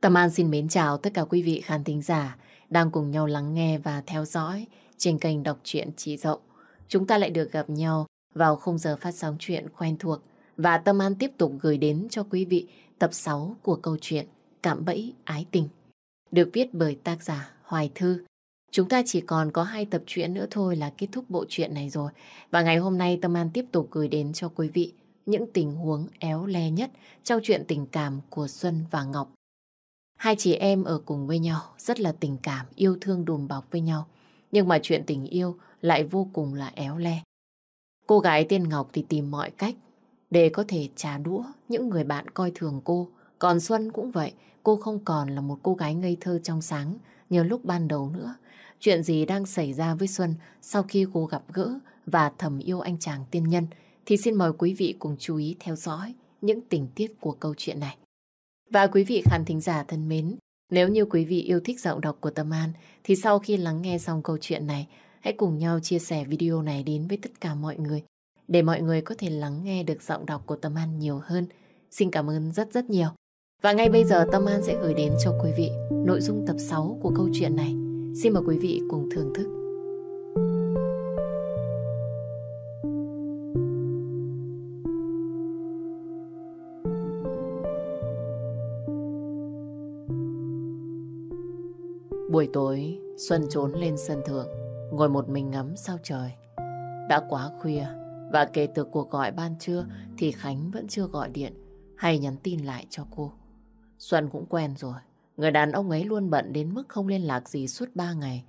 Tâm An xin mến chào tất cả quý vị khán thính giả đang cùng nhau lắng nghe và theo dõi trên kênh đọc truyện trí Dậu. Chúng ta lại được gặp nhau vào khung giờ phát sóng chuyện quen thuộc và Tâm An tiếp tục gửi đến cho quý vị tập 6 của câu chuyện Cạm bẫy ái tình, được viết bởi tác giả Hoài Thư. Chúng ta chỉ còn có hai tập truyện nữa thôi là kết thúc bộ truyện này rồi. Và ngày hôm nay Tâm An tiếp tục gửi đến cho quý vị những tình huống éo le nhất trong chuyện tình cảm của Xuân và Ngọc. Hai chị em ở cùng với nhau, rất là tình cảm, yêu thương đùm bọc với nhau. Nhưng mà chuyện tình yêu lại vô cùng là éo le. Cô gái tiên Ngọc thì tìm mọi cách để có thể trả đũa những người bạn coi thường cô. Còn Xuân cũng vậy, cô không còn là một cô gái ngây thơ trong sáng như lúc ban đầu nữa. Chuyện gì đang xảy ra với Xuân sau khi cô gặp gỡ và thầm yêu anh chàng tiên nhân thì xin mời quý vị cùng chú ý theo dõi những tình tiết của câu chuyện này. Và quý vị khán thính giả thân mến, nếu như quý vị yêu thích giọng đọc của Tâm An thì sau khi lắng nghe xong câu chuyện này, hãy cùng nhau chia sẻ video này đến với tất cả mọi người để mọi người có thể lắng nghe được giọng đọc của Tâm An nhiều hơn. Xin cảm ơn rất rất nhiều. Và ngay bây giờ Tâm An sẽ gửi đến cho quý vị nội dung tập 6 của câu chuyện này. Xin mời quý vị cùng thưởng thức. Buổi tối, Xuân trốn lên sân thượng, ngồi một mình ngắm sao trời. Đã quá khuya, và kể từ cuộc gọi ban trưa thì Khánh vẫn chưa gọi điện hay nhắn tin lại cho cô. Xuân cũng quen rồi, người đàn ông ấy luôn bận đến mức không liên lạc gì suốt ba ngày.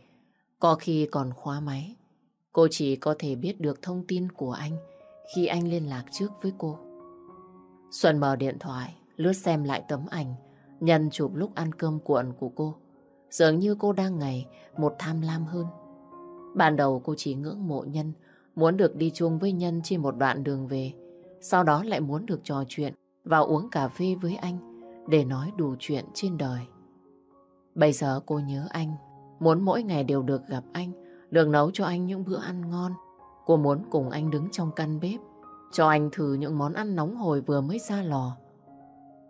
Có khi còn khóa máy. Cô chỉ có thể biết được thông tin của anh khi anh liên lạc trước với cô. Xuân mở điện thoại, lướt xem lại tấm ảnh, nhân chụp lúc ăn cơm cuộn của cô. Dường như cô đang ngày một tham lam hơn. Ban đầu cô chỉ ngưỡng mộ nhân, muốn được đi chung với nhân trên một đoạn đường về. Sau đó lại muốn được trò chuyện và uống cà phê với anh để nói đủ chuyện trên đời. Bây giờ cô nhớ anh, muốn mỗi ngày đều được gặp anh, được nấu cho anh những bữa ăn ngon. Cô muốn cùng anh đứng trong căn bếp, cho anh thử những món ăn nóng hổi vừa mới ra lò.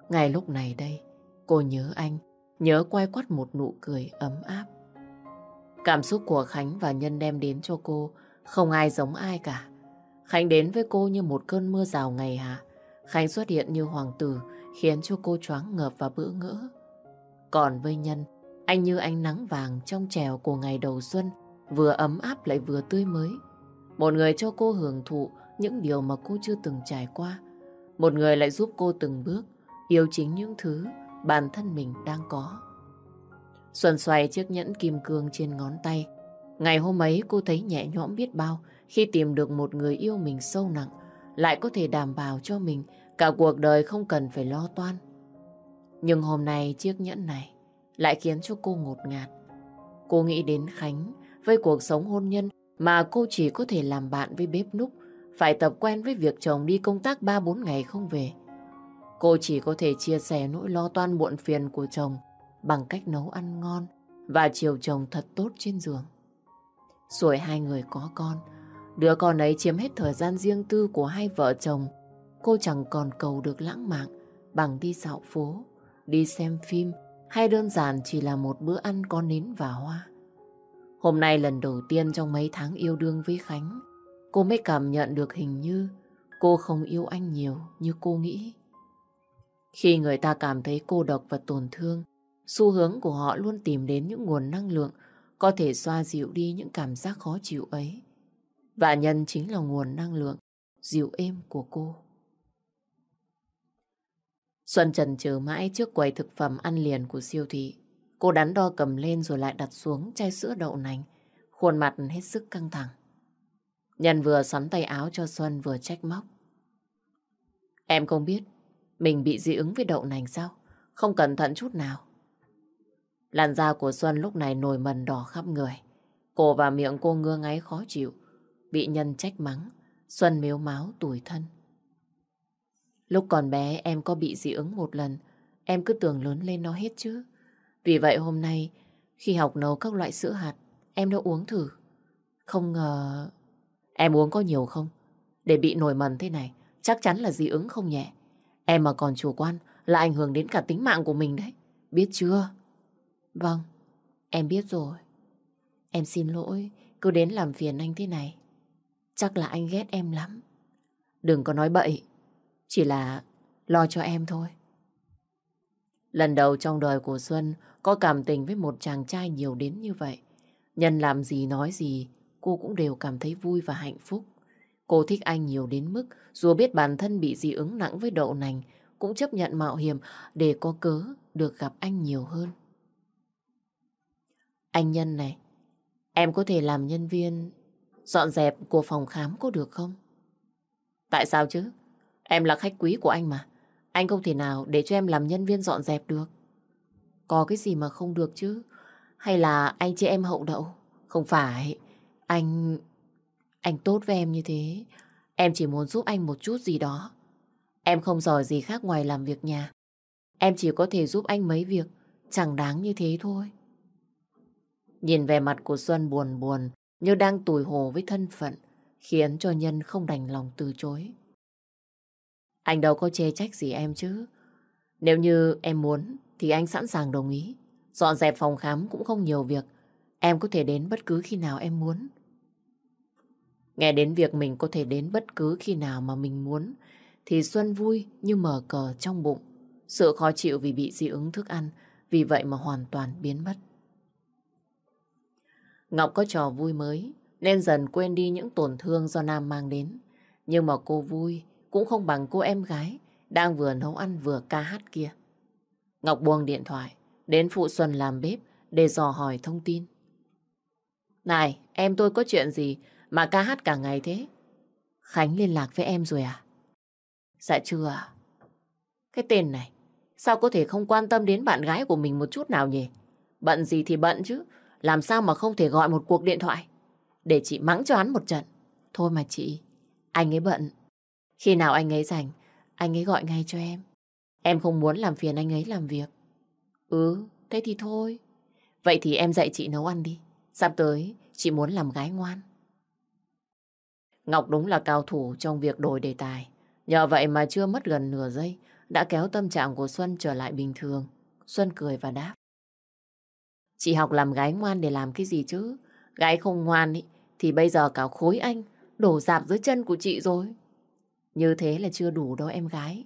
Ngay lúc này đây, cô nhớ anh, nhớ quay quắt một nụ cười ấm áp. Cảm xúc của Khánh và Nhân đem đến cho cô không ai giống ai cả. Khánh đến với cô như một cơn mưa rào ngày hạ. Khánh xuất hiện như hoàng tử khiến cho cô choáng ngợp và bỡ ngỡ. Còn với Nhân, anh như ánh nắng vàng trong trèo của ngày đầu xuân, vừa ấm áp lại vừa tươi mới. Một người cho cô hưởng thụ những điều mà cô chưa từng trải qua. Một người lại giúp cô từng bước yêu chính những thứ bản thân mình đang có. Xuân xoay chiếc nhẫn kim cương trên ngón tay. Ngày hôm ấy cô thấy nhẹ nhõm biết bao khi tìm được một người yêu mình sâu nặng, lại có thể đảm bảo cho mình cả cuộc đời không cần phải lo toan. Nhưng hôm nay chiếc nhẫn này lại khiến cho cô ngột ngạt. Cô nghĩ đến Khánh với cuộc sống hôn nhân mà cô chỉ có thể làm bạn với bếp núc, phải tập quen với việc chồng đi công tác 3-4 ngày không về. Cô chỉ có thể chia sẻ nỗi lo toan muộn phiền của chồng bằng cách nấu ăn ngon và chiều chồng thật tốt trên giường. Rồi hai người có con, đứa con ấy chiếm hết thời gian riêng tư của hai vợ chồng. Cô chẳng còn cầu được lãng mạn bằng đi dạo phố, đi xem phim hay đơn giản chỉ là một bữa ăn có nến và hoa. Hôm nay lần đầu tiên trong mấy tháng yêu đương với Khánh, cô mới cảm nhận được hình như cô không yêu anh nhiều như cô nghĩ. Khi người ta cảm thấy cô độc và tổn thương, xu hướng của họ luôn tìm đến những nguồn năng lượng có thể xoa dịu đi những cảm giác khó chịu ấy. Và nhân chính là nguồn năng lượng dịu êm của cô. Xuân Trần chờ mãi trước quầy thực phẩm ăn liền của siêu thị. Cô đắn đo cầm lên rồi lại đặt xuống chai sữa đậu nành, khuôn mặt hết sức căng thẳng. Nhân vừa sắn tay áo cho Xuân vừa trách móc. Em không biết mình bị dị ứng với đậu nành sao? Không cẩn thận chút nào. Làn da của Xuân lúc này nổi mần đỏ khắp người. Cổ và miệng cô ngứa ngáy khó chịu. Bị nhân trách mắng. Xuân miếu máu tủi thân. Lúc còn bé, em có bị dị ứng một lần. Em cứ tưởng lớn lên nó hết chứ. Vì vậy hôm nay, khi học nấu các loại sữa hạt, em đã uống thử. Không ngờ... Em uống có nhiều không? Để bị nổi mần thế này, chắc chắn là dị ứng không nhẹ. Em mà còn chủ quan là ảnh hưởng đến cả tính mạng của mình đấy. Biết chưa? Vâng, em biết rồi. Em xin lỗi, cứ đến làm phiền anh thế này. Chắc là anh ghét em lắm. Đừng có nói bậy, chỉ là lo cho em thôi. Lần đầu trong đời của Xuân có cảm tình với một chàng trai nhiều đến như vậy. Nhân làm gì nói gì, cô cũng đều cảm thấy vui và hạnh phúc. Cô thích anh nhiều đến mức dù biết bản thân bị dị ứng nặng với đậu nành, cũng chấp nhận mạo hiểm để có cớ được gặp anh nhiều hơn. Anh Nhân này, em có thể làm nhân viên dọn dẹp của phòng khám có được không? Tại sao chứ? Em là khách quý của anh mà. Anh không thể nào để cho em làm nhân viên dọn dẹp được. Có cái gì mà không được chứ? Hay là anh chị em hậu đậu? Không phải. Anh... Anh tốt với em như thế. Em chỉ muốn giúp anh một chút gì đó. Em không giỏi gì khác ngoài làm việc nhà. Em chỉ có thể giúp anh mấy việc. Chẳng đáng như thế thôi. Nhìn về mặt của Xuân buồn buồn, như đang tủi hồ với thân phận, khiến cho Nhân không đành lòng từ chối. Anh đâu có chê trách gì em chứ. Nếu như em muốn, thì anh sẵn sàng đồng ý. Dọn dẹp phòng khám cũng không nhiều việc. Em có thể đến bất cứ khi nào em muốn. Nghe đến việc mình có thể đến bất cứ khi nào mà mình muốn, thì Xuân vui như mở cờ trong bụng. Sự khó chịu vì bị dị ứng thức ăn, vì vậy mà hoàn toàn biến mất. Ngọc có trò vui mới, nên dần quên đi những tổn thương do Nam mang đến. Nhưng mà cô vui cũng không bằng cô em gái đang vừa nấu ăn vừa ca hát kia. Ngọc buông điện thoại, đến phụ Xuân làm bếp để dò hỏi thông tin. Này, em tôi có chuyện gì mà ca hát cả ngày thế? Khánh liên lạc với em rồi à? Dạ chưa ạ. Cái tên này, sao có thể không quan tâm đến bạn gái của mình một chút nào nhỉ? Bận gì thì bận chứ, làm sao mà không thể gọi một cuộc điện thoại để chị mắng cho hắn một trận. Thôi mà chị, anh ấy bận. Khi nào anh ấy rảnh, anh ấy gọi ngay cho em. Em không muốn làm phiền anh ấy làm việc. Ừ, thế thì thôi. Vậy thì em dạy chị nấu ăn đi. Sắp tới, chị muốn làm gái ngoan. Ngọc đúng là cao thủ trong việc đổi đề tài. Nhờ vậy mà chưa mất gần nửa giây, đã kéo tâm trạng của Xuân trở lại bình thường. Xuân cười và đáp. Chị học làm gái ngoan để làm cái gì chứ? Gái không ngoan ý, thì bây giờ cả khối anh đổ dạp dưới chân của chị rồi. Như thế là chưa đủ đâu em gái.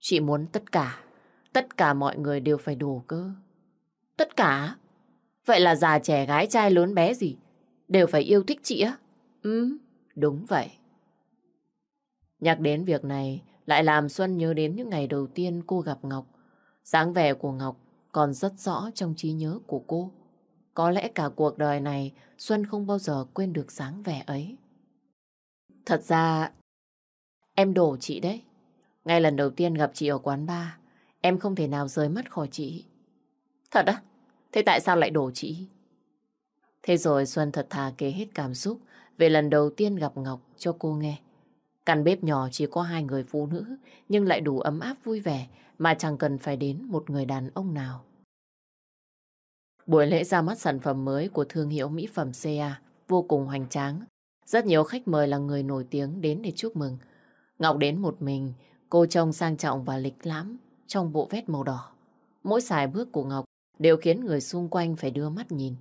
Chị muốn tất cả, tất cả mọi người đều phải đủ cơ. Tất cả? Vậy là già trẻ gái trai lớn bé gì? Đều phải yêu thích chị á? Ừ, đúng vậy. Nhắc đến việc này lại làm Xuân nhớ đến những ngày đầu tiên cô gặp Ngọc. dáng vẻ của Ngọc còn rất rõ trong trí nhớ của cô. Có lẽ cả cuộc đời này Xuân không bao giờ quên được dáng vẻ ấy. Thật ra em đổ chị đấy. Ngay lần đầu tiên gặp chị ở quán bar, em không thể nào rời mắt khỏi chị. Thật á? Thế tại sao lại đổ chị? Thế rồi Xuân thật thà kể hết cảm xúc về lần đầu tiên gặp Ngọc cho cô nghe. Căn bếp nhỏ chỉ có hai người phụ nữ nhưng lại đủ ấm áp vui vẻ mà chẳng cần phải đến một người đàn ông nào. Buổi lễ ra mắt sản phẩm mới của thương hiệu mỹ phẩm CA vô cùng hoành tráng. Rất nhiều khách mời là người nổi tiếng đến để chúc mừng. Ngọc đến một mình, cô trông sang trọng và lịch lãm trong bộ vest màu đỏ. Mỗi xài bước của Ngọc đều khiến người xung quanh phải đưa mắt nhìn.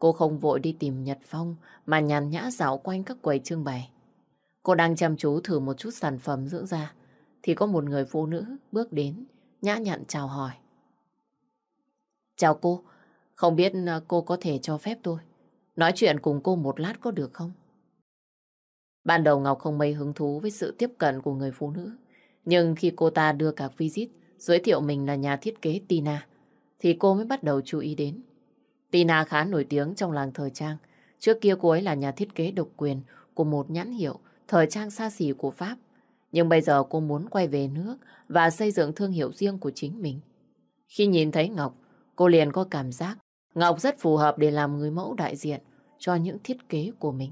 Cô không vội đi tìm Nhật Phong mà nhàn nhã dạo quanh các quầy trưng bày. Cô đang chăm chú thử một chút sản phẩm dưỡng da thì có một người phụ nữ bước đến nhã nhặn chào hỏi. Chào cô, không biết ờ, cô có thể cho phép tôi nói chuyện cùng cô một lát có được không? Ban đầu Ngọc không mấy hứng thú với sự tiếp cận của người phụ nữ. Nhưng khi cô ta đưa cả visit giới thiệu mình là nhà thiết kế Tina, thì cô mới bắt đầu chú ý đến. Tina khá nổi tiếng trong làng thời trang. Trước kia cô ấy là nhà thiết kế độc quyền của một nhãn hiệu thời trang xa xỉ của Pháp. Nhưng bây giờ cô muốn quay về nước và xây dựng thương hiệu riêng của chính mình. Khi nhìn thấy Ngọc, cô liền có cảm giác Ngọc rất phù hợp để làm người mẫu đại diện cho những thiết kế của mình.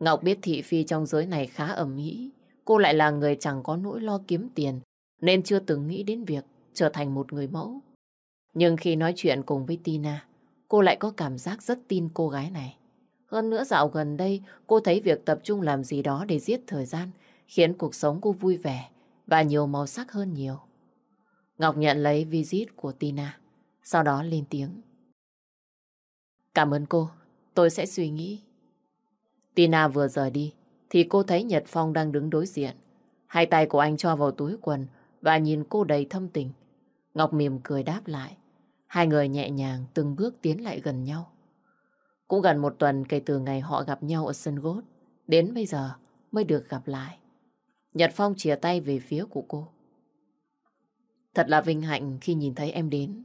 Ngọc biết thị phi trong giới này khá ẩm ý. Cô lại là người chẳng có nỗi lo kiếm tiền nên chưa từng nghĩ đến việc trở thành một người mẫu. Nhưng khi nói chuyện cùng với Tina, cô lại có cảm giác rất tin cô gái này. Hơn nữa dạo gần đây, cô thấy việc tập trung làm gì đó để giết thời gian khiến cuộc sống cô vui vẻ và nhiều màu sắc hơn nhiều. Ngọc nhận lấy visit của Tina. sau đó lên tiếng. Cảm ơn cô, tôi sẽ suy nghĩ. Tina vừa rời đi, thì cô thấy Nhật Phong đang đứng đối diện. Hai tay của anh cho vào túi quần và nhìn cô đầy thâm tình. Ngọc mỉm cười đáp lại. Hai người nhẹ nhàng từng bước tiến lại gần nhau. Cũng gần một tuần kể từ ngày họ gặp nhau ở sân gốt. Đến bây giờ mới được gặp lại. Nhật Phong chìa tay về phía của cô. Thật là vinh hạnh khi nhìn thấy em đến.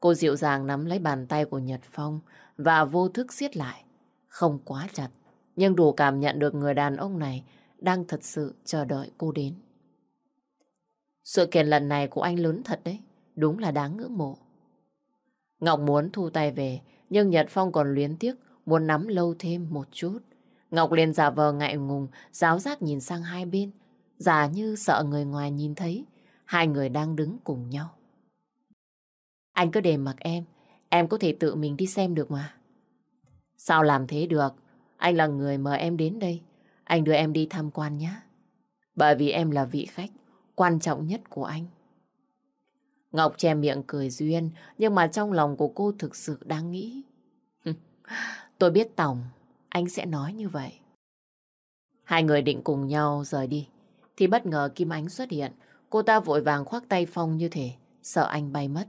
Cô dịu dàng nắm lấy bàn tay của Nhật Phong và vô thức siết lại. Không quá chặt, nhưng đủ cảm nhận được người đàn ông này đang thật sự chờ đợi cô đến. Sự kiện lần này của anh lớn thật đấy, đúng là đáng ngưỡng mộ. Ngọc muốn thu tay về, nhưng Nhật Phong còn luyến tiếc, muốn nắm lâu thêm một chút. Ngọc liền giả vờ ngại ngùng, giáo giác nhìn sang hai bên, giả như sợ người ngoài nhìn thấy, hai người đang đứng cùng nhau. Anh cứ để mặc em, em có thể tự mình đi xem được mà. Sao làm thế được? Anh là người mời em đến đây, anh đưa em đi tham quan nhé. Bởi vì em là vị khách quan trọng nhất của anh. Ngọc che miệng cười duyên, nhưng mà trong lòng của cô thực sự đang nghĩ. Tôi biết tổng, anh sẽ nói như vậy. Hai người định cùng nhau rời đi, thì bất ngờ Kim Ánh xuất hiện. Cô ta vội vàng khoác tay Phong như thế, sợ anh bay mất.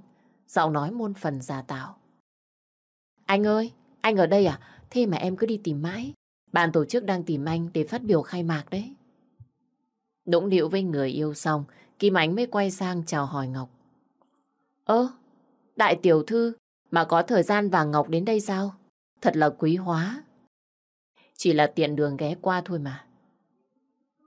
Giọng nói muôn phần giả tạo. Anh ơi, anh ở đây à? Thế mà em cứ đi tìm mãi. Bạn tổ chức đang tìm anh để phát biểu khai mạc đấy. Nũng điệu với người yêu xong, Kim Ánh mới quay sang chào hỏi Ngọc. Ơ, đại tiểu thư, mà có thời gian vàng Ngọc đến đây sao? Thật là quý hóa. Chỉ là tiện đường ghé qua thôi mà.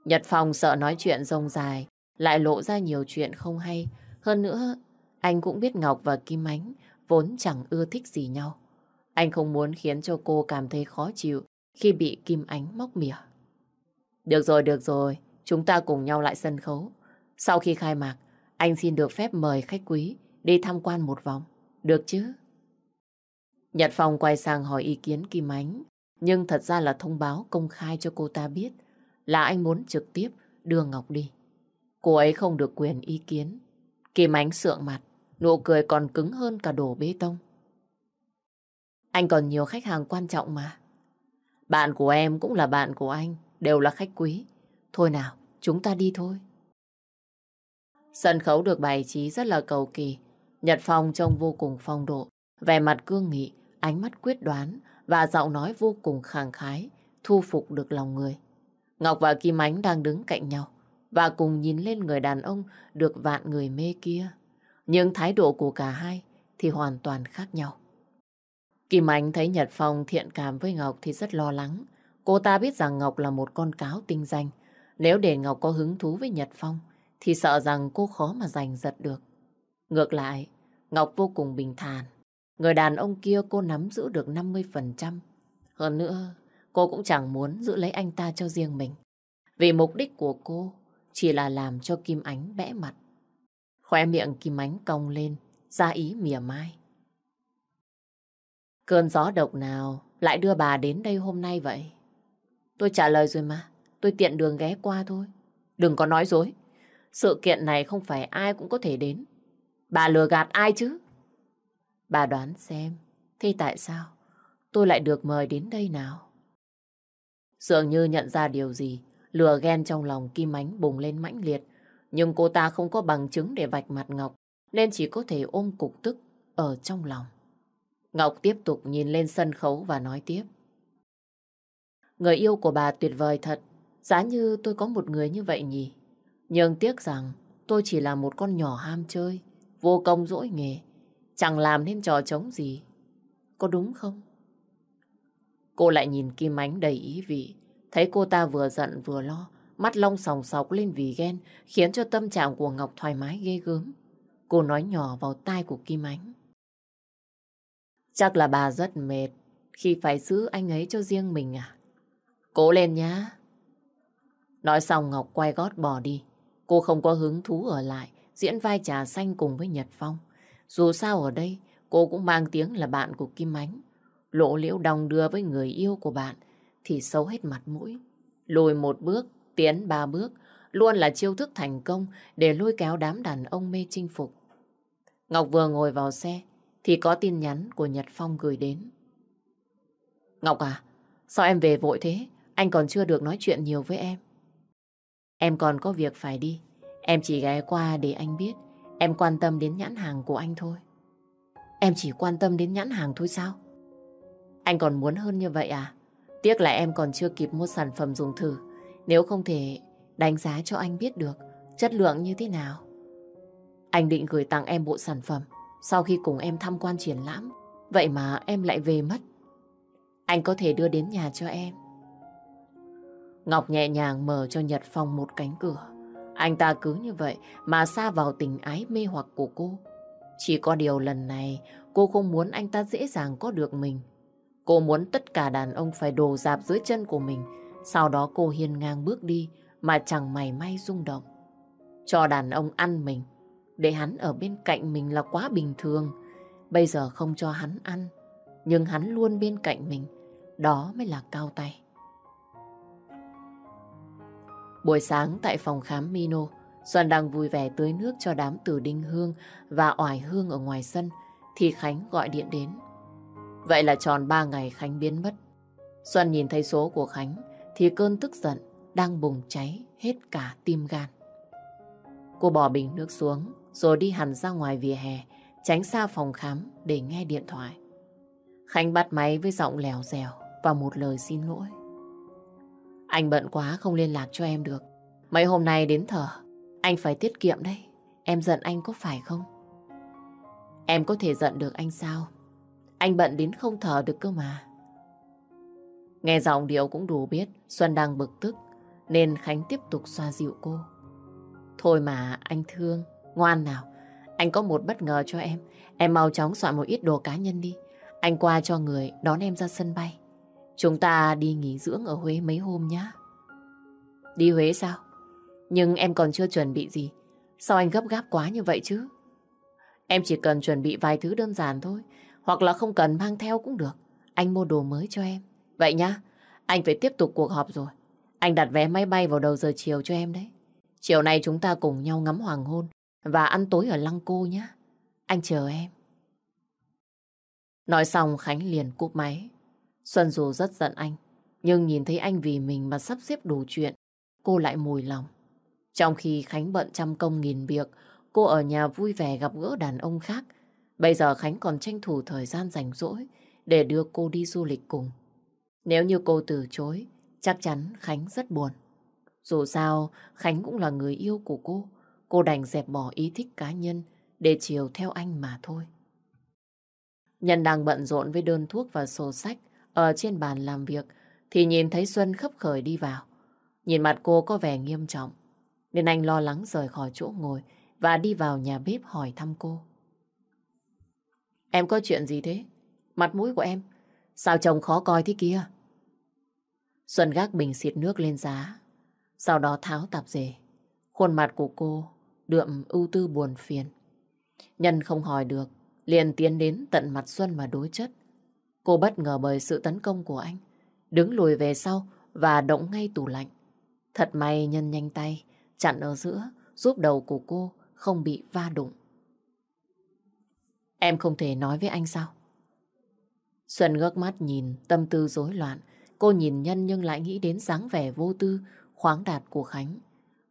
Nhật Phong sợ nói chuyện rông dài, lại lộ ra nhiều chuyện không hay. Hơn nữa, anh cũng biết Ngọc và Kim Ánh vốn chẳng ưa thích gì nhau. Anh không muốn khiến cho cô cảm thấy khó chịu khi bị Kim Ánh móc mỉa. Được rồi, được rồi, chúng ta cùng nhau lại sân khấu. Sau khi khai mạc, anh xin được phép mời khách quý đi tham quan một vòng. Được chứ? Nhật Phong quay sang hỏi ý kiến Kim Ánh, nhưng thật ra là thông báo công khai cho cô ta biết là anh muốn trực tiếp đưa Ngọc đi. Cô ấy không được quyền ý kiến. Kim Ánh sượng mặt, nụ cười còn cứng hơn cả đổ bê tông. Anh còn nhiều khách hàng quan trọng mà. Bạn của em cũng là bạn của anh, đều là khách quý. Thôi nào, chúng ta đi thôi. Sân khấu được bày trí rất là cầu kỳ. Nhật Phong trông vô cùng phong độ, vẻ mặt cương nghị, ánh mắt quyết đoán và giọng nói vô cùng khàng khái, thu phục được lòng người. Ngọc và Kim Ánh đang đứng cạnh nhau và cùng nhìn lên người đàn ông được vạn người mê kia. Nhưng thái độ của cả hai thì hoàn toàn khác nhau. Kim Ánh thấy Nhật Phong thiện cảm với Ngọc thì rất lo lắng. Cô ta biết rằng Ngọc là một con cáo tinh danh. Nếu để Ngọc có hứng thú với Nhật Phong thì sợ rằng cô khó mà giành giật được. Ngược lại, Ngọc vô cùng bình thản. Người đàn ông kia cô nắm giữ được 50%. Hơn nữa, cô cũng chẳng muốn giữ lấy anh ta cho riêng mình. Vì mục đích của cô chỉ là làm cho Kim Ánh bẽ mặt. Khóe miệng Kim Ánh cong lên, ra ý mỉa mai. Cơn gió độc nào lại đưa bà đến đây hôm nay vậy? Tôi trả lời rồi mà, tôi tiện đường ghé qua thôi. Đừng có nói dối. Sự kiện này không phải ai cũng có thể đến. Bà lừa gạt ai chứ? Bà đoán xem, thế tại sao tôi lại được mời đến đây nào? Dường như nhận ra điều gì, lừa ghen trong lòng Kim Ánh bùng lên mãnh liệt. Nhưng cô ta không có bằng chứng để vạch mặt Ngọc, nên chỉ có thể ôm cục tức ở trong lòng. Ngọc tiếp tục nhìn lên sân khấu và nói tiếp. Người yêu của bà tuyệt vời thật, giá như tôi có một người như vậy nhỉ. Nhưng tiếc rằng tôi chỉ là một con nhỏ ham chơi, vô công dỗi nghề, chẳng làm nên trò trống gì. Có đúng không? Cô lại nhìn Kim Ánh đầy ý vị, thấy cô ta vừa giận vừa lo, mắt long sòng sọc lên vì ghen, khiến cho tâm trạng của Ngọc thoải mái ghê gớm. Cô nói nhỏ vào tai của Kim Ánh. Chắc là bà rất mệt khi phải giữ anh ấy cho riêng mình à? Cố lên nhá. Nói xong Ngọc quay gót bỏ đi. Cô không có hứng thú ở lại diễn vai trà xanh cùng với Nhật Phong. Dù sao ở đây cô cũng mang tiếng là bạn của Kim Ánh. Lộ liễu đồng đưa với người yêu của bạn thì xấu hết mặt mũi. Lùi một bước, tiến ba bước, luôn là chiêu thức thành công để lôi kéo đám đàn ông mê chinh phục. Ngọc vừa ngồi vào xe thì có tin nhắn của Nhật Phong gửi đến. Ngọc à, sao em về vội thế? Anh còn chưa được nói chuyện nhiều với em. Em còn có việc phải đi. Em chỉ ghé qua để anh biết em quan tâm đến nhãn hàng của anh thôi. Em chỉ quan tâm đến nhãn hàng thôi sao? Anh còn muốn hơn như vậy à? Tiếc là em còn chưa kịp mua sản phẩm dùng thử. Nếu không thể đánh giá cho anh biết được, chất lượng như thế nào. Anh định gửi tặng em bộ sản phẩm sau khi cùng em tham quan triển lãm. Vậy mà em lại về mất. Anh có thể đưa đến nhà cho em. Ngọc nhẹ nhàng mở cho Nhật Phong một cánh cửa. Anh ta cứ như vậy mà xa vào tình ái mê hoặc của cô. Chỉ có điều lần này cô không muốn anh ta dễ dàng có được mình. Cô muốn tất cả đàn ông phải đổ dạp dưới chân của mình. Sau đó cô hiên ngang bước đi mà chẳng mày may rung động. Cho đàn ông ăn mình, để hắn ở bên cạnh mình là quá bình thường. Bây giờ không cho hắn ăn, nhưng hắn luôn bên cạnh mình. Đó mới là cao tay. Buổi sáng tại phòng khám Mino, Xuân đang vui vẻ tưới nước cho đám tử đinh hương và oải hương ở ngoài sân, thì Khánh gọi điện đến. Vậy là tròn 3 ngày Khánh biến mất. Xuân nhìn thấy số của Khánh, thì cơn tức giận đang bùng cháy hết cả tim gan. Cô bỏ bình nước xuống, rồi đi hẳn ra ngoài vỉa hè, tránh xa phòng khám để nghe điện thoại. Khánh bắt máy với giọng lèo dèo và một lời xin lỗi. Anh bận quá không liên lạc cho em được. Mấy hôm nay đến thở, anh phải tiết kiệm đấy. Em giận anh có phải không? Em có thể giận được anh sao? Anh bận đến không thở được cơ mà. Nghe giọng điệu cũng đủ biết Xuân đang bực tức, nên Khánh tiếp tục xoa dịu cô. Thôi mà anh thương, ngoan nào. Anh có một bất ngờ cho em. Em mau chóng soạn một ít đồ cá nhân đi. Anh qua cho người đón em ra sân bay. Chúng ta đi nghỉ dưỡng ở Huế mấy hôm nhá. Đi Huế sao? Nhưng em còn chưa chuẩn bị gì. Sao anh gấp gáp quá như vậy chứ? Em chỉ cần chuẩn bị vài thứ đơn giản thôi. Hoặc là không cần mang theo cũng được. Anh mua đồ mới cho em. Vậy nhá, anh phải tiếp tục cuộc họp rồi. Anh đặt vé máy bay vào đầu giờ chiều cho em đấy. Chiều nay chúng ta cùng nhau ngắm hoàng hôn và ăn tối ở Lăng Cô nhé. Anh chờ em. Nói xong Khánh liền cúp máy. Xuân dù rất giận anh, nhưng nhìn thấy anh vì mình mà sắp xếp đủ chuyện, cô lại mùi lòng. Trong khi Khánh bận trăm công nghìn việc, cô ở nhà vui vẻ gặp gỡ đàn ông khác. Bây giờ Khánh còn tranh thủ thời gian rảnh rỗi để đưa cô đi du lịch cùng. Nếu như cô từ chối, chắc chắn Khánh rất buồn. Dù sao, Khánh cũng là người yêu của cô. Cô đành dẹp bỏ ý thích cá nhân để chiều theo anh mà thôi. Nhân đang bận rộn với đơn thuốc và sổ sách ở trên bàn làm việc thì nhìn thấy Xuân khấp khởi đi vào. Nhìn mặt cô có vẻ nghiêm trọng nên anh lo lắng rời khỏi chỗ ngồi và đi vào nhà bếp hỏi thăm cô. Em có chuyện gì thế? Mặt mũi của em sao chồng khó coi thế kia? Xuân gác bình xịt nước lên giá sau đó tháo tạp dề. Khuôn mặt của cô đượm ưu tư buồn phiền. Nhân không hỏi được, liền tiến đến tận mặt Xuân mà đối chất. Cô bất ngờ bởi sự tấn công của anh, đứng lùi về sau và động ngay tủ lạnh. Thật may Nhân nhanh tay, chặn ở giữa, giúp đầu của cô không bị va đụng. Em không thể nói với anh sao? Xuân ngước mắt nhìn, tâm tư rối loạn. Cô nhìn Nhân nhưng lại nghĩ đến dáng vẻ vô tư, khoáng đạt của Khánh.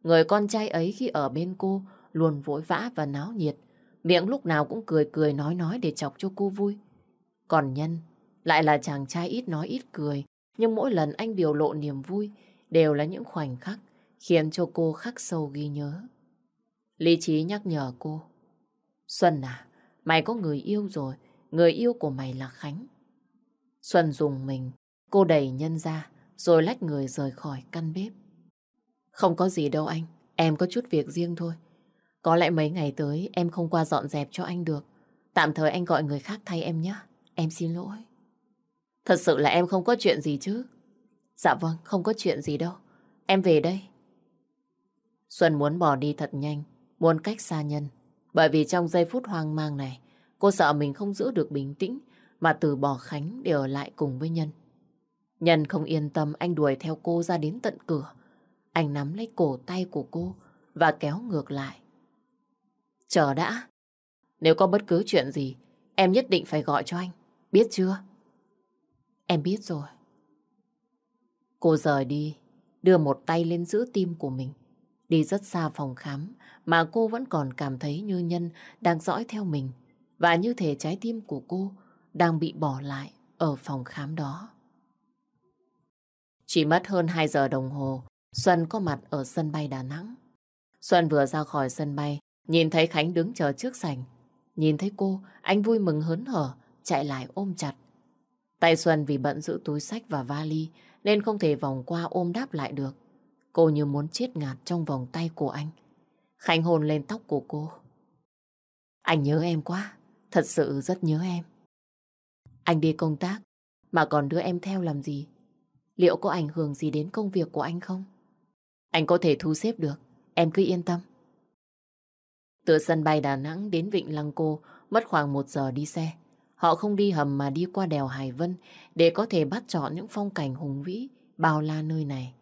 Người con trai ấy khi ở bên cô luôn vội vã và náo nhiệt. Miệng lúc nào cũng cười cười nói nói để chọc cho cô vui. Còn Nhân lại là chàng trai ít nói ít cười. Nhưng mỗi lần anh biểu lộ niềm vui đều là những khoảnh khắc khiến cho cô khắc sâu ghi nhớ. Lý trí nhắc nhở cô. Xuân à, mày có người yêu rồi. Người yêu của mày là Khánh. Xuân dùng mình, cô đẩy nhân ra rồi lách người rời khỏi căn bếp. Không có gì đâu anh, em có chút việc riêng thôi. Có lẽ mấy ngày tới em không qua dọn dẹp cho anh được. Tạm thời anh gọi người khác thay em nhé. Em xin lỗi. Thật sự là em không có chuyện gì chứ. Dạ vâng, không có chuyện gì đâu. Em về đây. Xuân muốn bỏ đi thật nhanh, muốn cách xa nhân. Bởi vì trong giây phút hoang mang này, cô sợ mình không giữ được bình tĩnh mà từ bỏ Khánh để ở lại cùng với Nhân. Nhân không yên tâm anh đuổi theo cô ra đến tận cửa. Anh nắm lấy cổ tay của cô và kéo ngược lại. Chờ đã. Nếu có bất cứ chuyện gì, em nhất định phải gọi cho anh. Biết chưa? Em biết rồi. Cô rời đi, đưa một tay lên giữ tim của mình. Đi rất xa phòng khám mà cô vẫn còn cảm thấy như nhân đang dõi theo mình và như thể trái tim của cô đang bị bỏ lại ở phòng khám đó. Chỉ mất hơn 2 giờ đồng hồ, Xuân có mặt ở sân bay Đà Nẵng. Xuân vừa ra khỏi sân bay, nhìn thấy Khánh đứng chờ trước sảnh. Nhìn thấy cô, anh vui mừng hớn hở, chạy lại ôm chặt. Tay Xuân vì bận giữ túi sách và vali nên không thể vòng qua ôm đáp lại được. Cô như muốn chết ngạt trong vòng tay của anh. Khánh hồn lên tóc của cô. Anh nhớ em quá, thật sự rất nhớ em. Anh đi công tác, mà còn đưa em theo làm gì? Liệu có ảnh hưởng gì đến công việc của anh không? Anh có thể thu xếp được, em cứ yên tâm. Từ sân bay Đà Nẵng đến Vịnh Lăng Cô mất khoảng một giờ đi xe. Họ không đi hầm mà đi qua đèo Hải Vân để có thể bắt chọn những phong cảnh hùng vĩ bao la nơi này.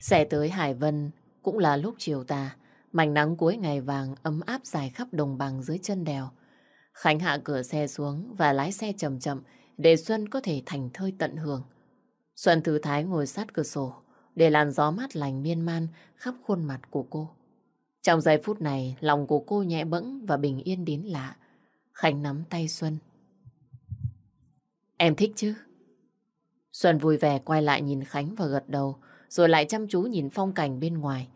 Sẽ tới Hải Vân cũng là lúc chiều tà, mảnh nắng cuối ngày vàng ấm áp dài khắp đồng bằng dưới chân đèo. Khánh hạ cửa xe xuống và lái xe chậm chậm để Xuân có thể thành thơi tận hưởng. Xuân thư thái ngồi sát cửa sổ để làn gió mát lành miên man khắp khuôn mặt của cô. Trong giây phút này, lòng của cô nhẹ bẫng và bình yên đến lạ. Khánh nắm tay Xuân. Em thích chứ? Xuân vui vẻ quay lại nhìn Khánh và gật đầu, rồi lại chăm chú nhìn phong cảnh bên ngoài.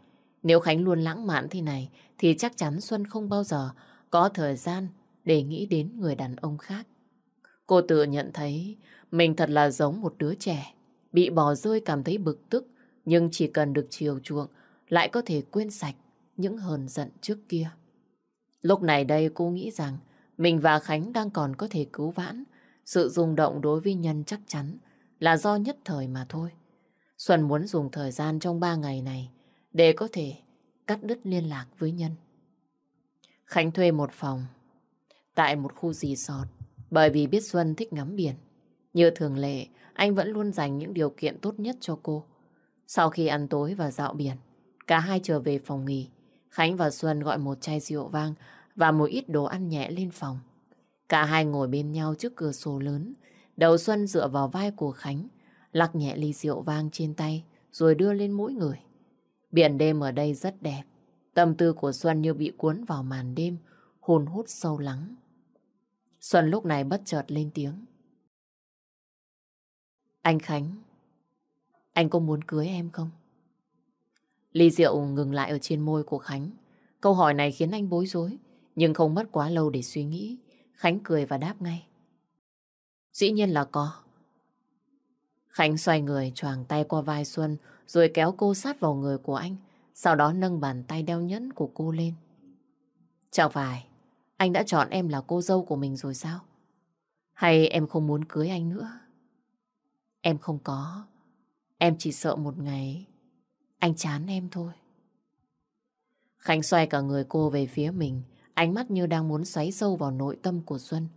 Nếu Khánh luôn lãng mạn thế này, thì chắc chắn Xuân không bao giờ có thời gian để nghĩ đến người đàn ông khác. Cô tự nhận thấy mình thật là giống một đứa trẻ, bị bỏ rơi cảm thấy bực tức, nhưng chỉ cần được chiều chuộng, lại có thể quên sạch những hờn giận trước kia. Lúc này đây cô nghĩ rằng mình và Khánh đang còn có thể cứu vãn. Sự rung động đối với Nhân chắc chắn là do nhất thời mà thôi. Xuân muốn dùng thời gian trong ba ngày này để có thể cắt đứt liên lạc với Nhân. Khánh thuê một phòng tại một khu resort bởi vì biết Xuân thích ngắm biển. Như thường lệ, anh vẫn luôn dành những điều kiện tốt nhất cho cô. Sau khi ăn tối và dạo biển, cả hai trở về phòng nghỉ. Khánh và Xuân gọi một chai rượu vang và một ít đồ ăn nhẹ lên phòng. Cả hai ngồi bên nhau trước cửa sổ lớn. Đầu Xuân dựa vào vai của Khánh, lắc nhẹ ly rượu vang trên tay, rồi đưa lên mỗi người. Biển đêm ở đây rất đẹp. Tâm tư của Xuân như bị cuốn vào màn đêm, hồn hút sâu lắng. Xuân lúc này bất chợt lên tiếng. Anh Khánh, anh có muốn cưới em không? Ly rượu ngừng lại ở trên môi của Khánh. Câu hỏi này khiến anh bối rối, nhưng không mất quá lâu để suy nghĩ. Khánh cười và đáp ngay. Dĩ nhiên là có. Khánh xoay người choàng tay qua vai Xuân rồi kéo cô sát vào người của anh. Sau đó nâng bàn tay đeo nhẫn của cô lên. Chẳng phải anh đã chọn em là cô dâu của mình rồi sao? Hay em không muốn cưới anh nữa? Em không có. Em chỉ sợ một ngày anh chán em thôi. Khánh xoay cả người cô về phía mình, ánh mắt như đang muốn xoáy sâu vào nội tâm của Xuân.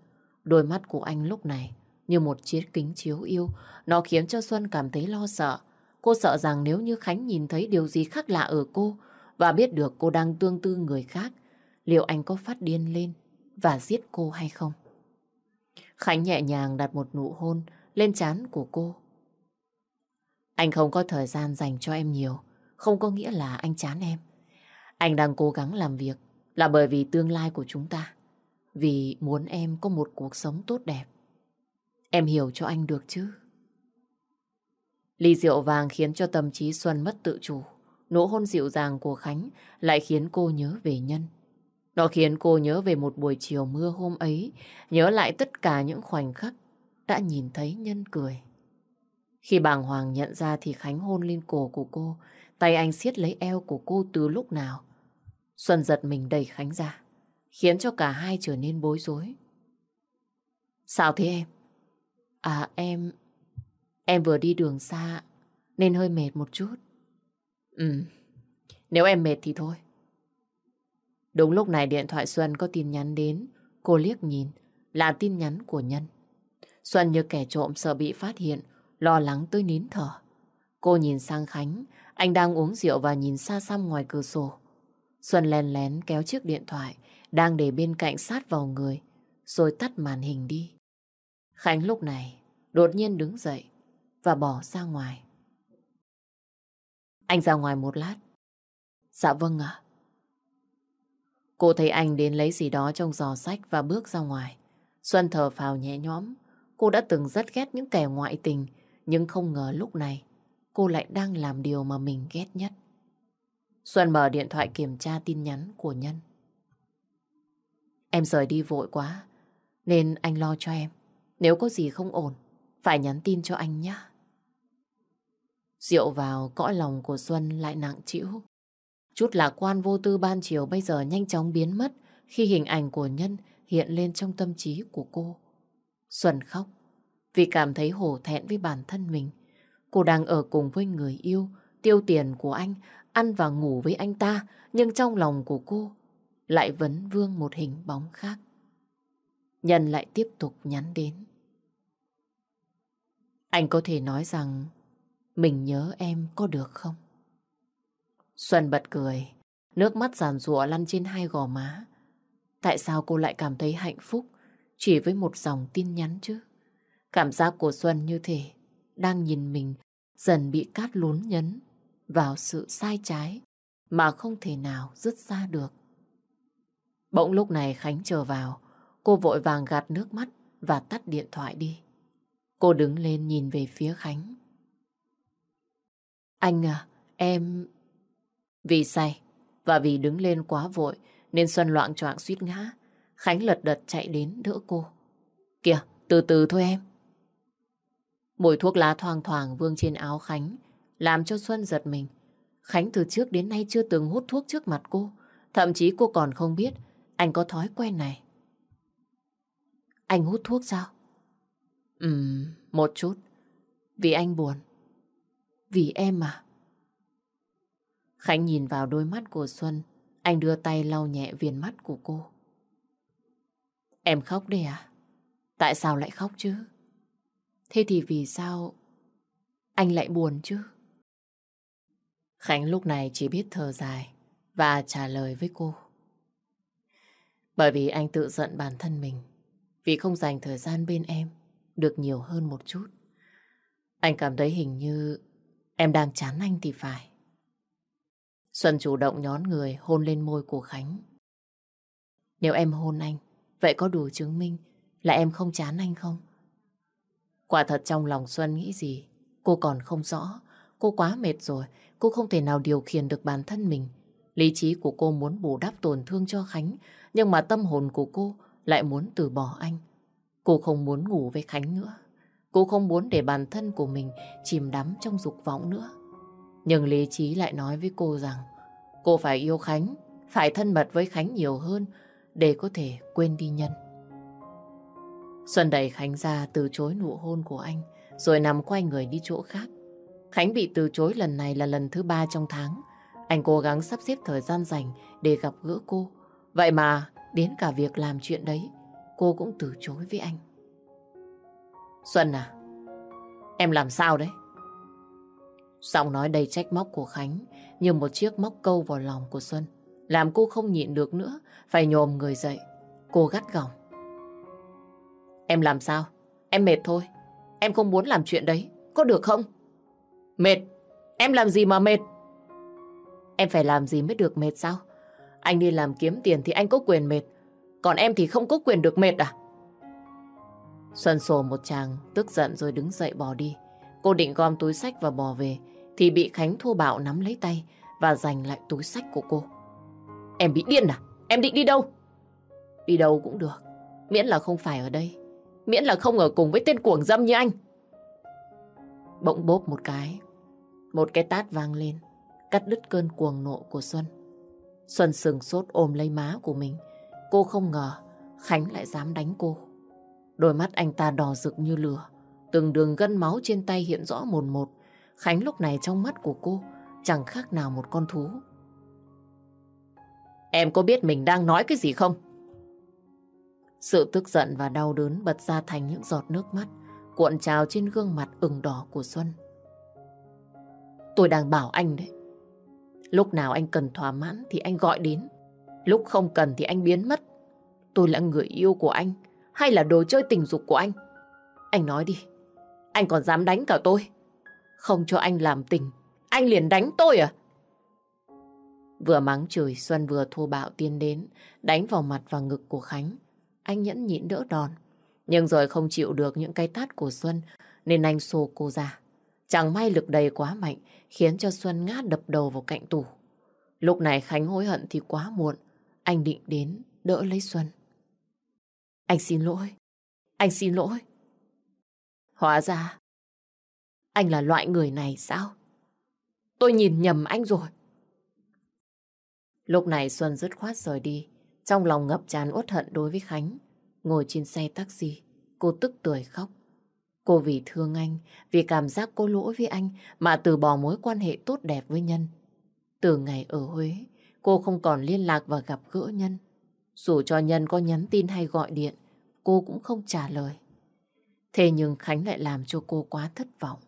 Đôi mắt của anh lúc này như một chiếc kính chiếu yêu, nó khiến cho Xuân cảm thấy lo sợ. Cô sợ rằng nếu như Khánh nhìn thấy điều gì khác lạ ở cô và biết được cô đang tương tư người khác, liệu anh có phát điên lên và giết cô hay không? Khánh nhẹ nhàng đặt một nụ hôn lên trán của cô. Anh không có thời gian dành cho em nhiều, không có nghĩa là anh chán em. Anh đang cố gắng làm việc là bởi vì tương lai của chúng ta. Vì muốn em có một cuộc sống tốt đẹp. Em hiểu cho anh được chứ? Ly rượu vàng khiến cho tâm trí Xuân mất tự chủ. nỗ hôn dịu dàng của Khánh lại khiến cô nhớ về Nhân. Nó khiến cô nhớ về một buổi chiều mưa hôm ấy, nhớ lại tất cả những khoảnh khắc đã nhìn thấy Nhân cười. Khi bàng hoàng nhận ra thì Khánh hôn lên cổ của cô, tay anh siết lấy eo của cô từ lúc nào. Xuân giật mình đẩy Khánh ra, khiến cho cả hai trở nên bối rối. Sao thế em? À em... Em vừa đi đường xa nên hơi mệt một chút. Ừ, nếu em mệt thì thôi. Đúng lúc này điện thoại Xuân có tin nhắn đến, cô liếc nhìn, là tin nhắn của Nhân. Xuân như kẻ trộm sợ bị phát hiện, lo lắng tới nín thở. Cô nhìn sang Khánh, anh đang uống rượu và nhìn xa xăm ngoài cửa sổ. Xuân lén lén kéo chiếc điện thoại đang để bên cạnh sát vào người, rồi tắt màn hình đi. Khánh lúc này đột nhiên đứng dậy và bỏ ra ngoài. Anh ra ngoài một lát. Dạ vâng ạ. Cô thấy anh đến lấy gì đó trong giò sách và bước ra ngoài. Xuân thở phào nhẹ nhõm. Cô đã từng rất ghét những kẻ ngoại tình, nhưng không ngờ lúc này cô lại đang làm điều mà mình ghét nhất. Xuân mở điện thoại kiểm tra tin nhắn của Nhân. Em rời đi vội quá, nên anh lo cho em. Nếu có gì không ổn, phải nhắn tin cho anh nhé. Rượu vào, cõi lòng của Xuân lại nặng chịu. Chút lạc quan vô tư ban chiều bây giờ nhanh chóng biến mất khi hình ảnh của Nhân hiện lên trong tâm trí của cô. Xuân khóc vì cảm thấy hổ thẹn với bản thân mình. Cô đang ở cùng với người yêu, tiêu tiền của anh, ăn và ngủ với anh ta, nhưng trong lòng của cô lại vấn vương một hình bóng khác. Nhân lại tiếp tục nhắn đến. Anh có thể nói rằng mình nhớ em có được không? Xuân bật cười, nước mắt giàn rụa lăn trên hai gò má. Tại sao cô lại cảm thấy hạnh phúc chỉ với một dòng tin nhắn chứ? Cảm giác của Xuân như thể đang nhìn mình dần bị cát lún nhấn vào sự sai trái mà không thể nào dứt ra được. Bỗng lúc này Khánh trở vào, cô vội vàng gạt nước mắt và tắt điện thoại đi. Cô đứng lên nhìn về phía Khánh. Anh à, em... Vì say và vì đứng lên quá vội nên Xuân loạn choạng suýt ngã. Khánh lật đật chạy đến đỡ cô. Kìa, từ từ thôi em. Mùi thuốc lá thoang thoảng vương trên áo Khánh làm cho Xuân giật mình. Khánh từ trước đến nay chưa từng hút thuốc trước mặt cô. Thậm chí cô còn không biết anh có thói quen này. Anh hút thuốc sao? Ừm, một chút. Vì anh buồn. Vì em mà. Khánh nhìn vào đôi mắt của Xuân. Anh đưa tay lau nhẹ viền mắt của cô. Em khóc đi à? Tại sao lại khóc chứ? Thế thì vì sao anh lại buồn chứ? Khánh lúc này chỉ biết thở dài và trả lời với cô. Bởi vì anh tự giận bản thân mình vì không dành thời gian bên em được nhiều hơn một chút. Anh cảm thấy hình như em đang chán anh thì phải. Xuân chủ động nhón người hôn lên môi của Khánh. Nếu em hôn anh, vậy có đủ chứng minh là em không chán anh không? Quả thật trong lòng Xuân nghĩ gì, cô còn không rõ. Cô quá mệt rồi, cô không thể nào điều khiển được bản thân mình. Lý trí của cô muốn bù đắp tổn thương cho Khánh, nhưng mà tâm hồn của cô lại muốn từ bỏ anh. Cô không muốn ngủ với Khánh nữa. Cô không muốn để bản thân của mình chìm đắm trong dục vọng nữa. Nhưng lý trí lại nói với cô rằng cô phải yêu Khánh, phải thân mật với Khánh nhiều hơn để có thể quên đi nhân. Xuân đẩy Khánh ra từ chối nụ hôn của anh rồi nằm quay người đi chỗ khác. Khánh bị từ chối lần này là lần thứ ba trong tháng. Anh cố gắng sắp xếp thời gian dành để gặp gỡ cô. Vậy mà đến cả việc làm chuyện đấy cô cũng từ chối với anh. Xuân à, em làm sao đấy? Giọng nói đầy trách móc của Khánh như một chiếc móc câu vào lòng của Xuân. Làm cô không nhịn được nữa, phải nhồm người dậy. Cô gắt gỏng. Em làm sao? Em mệt thôi. Em không muốn làm chuyện đấy. Có được không? Mệt? Em làm gì mà mệt? Em phải làm gì mới được mệt sao? Anh đi làm kiếm tiền thì anh có quyền mệt. Còn em thì không có quyền được mệt à? Xuân sổ một chàng, tức giận rồi đứng dậy bỏ đi. Cô định gom túi sách và bỏ về, thì bị Khánh thô bạo nắm lấy tay và giành lại túi sách của cô. Em bị điên à? Em định đi đâu? Đi đâu cũng được, miễn là không phải ở đây. Miễn là không ở cùng với tên cuồng dâm như anh. Bỗng bốp một cái, một cái tát vang lên, cắt đứt cơn cuồng nộ của Xuân. Xuân sừng sốt ôm lấy má của mình. Cô không ngờ Khánh lại dám đánh cô. Đôi mắt anh ta đỏ rực như lửa. Từng đường gân máu trên tay hiện rõ mồn một. Khánh lúc này trong mắt của cô chẳng khác nào một con thú. Em có biết mình đang nói cái gì không? Sự tức giận và đau đớn bật ra thành những giọt nước mắt cuộn trào trên gương mặt ửng đỏ của Xuân. Tôi đang bảo anh đấy. Lúc nào anh cần thỏa mãn thì anh gọi đến. Lúc không cần thì anh biến mất. Tôi là người yêu của anh hay là đồ chơi tình dục của anh? Anh nói đi, anh còn dám đánh cả tôi. Không cho anh làm tình, anh liền đánh tôi à? Vừa mắng chửi Xuân vừa thô bạo tiến đến, đánh vào mặt và ngực của Khánh. Anh nhẫn nhịn đỡ đòn. Nhưng rồi không chịu được những cái tát của Xuân, nên anh xô cô ra. Chẳng may lực đầy quá mạnh, khiến cho Xuân ngã đập đầu vào cạnh tủ. Lúc này Khánh hối hận thì quá muộn. Anh định đến đỡ lấy Xuân. Anh xin lỗi. Anh xin lỗi. Hóa ra, anh là loại người này sao? Tôi nhìn nhầm anh rồi. Lúc này Xuân dứt khoát rời đi. Trong lòng ngập tràn uất hận đối với Khánh. Ngồi trên xe taxi, cô tức tuổi khóc. Cô vì thương anh, vì cảm giác cô lỗi với anh mà từ bỏ mối quan hệ tốt đẹp với Nhân. Từ ngày ở Huế, cô không còn liên lạc và gặp gỡ Nhân. Dù cho Nhân có nhắn tin hay gọi điện, cô cũng không trả lời. Thế nhưng Khánh lại làm cho cô quá thất vọng.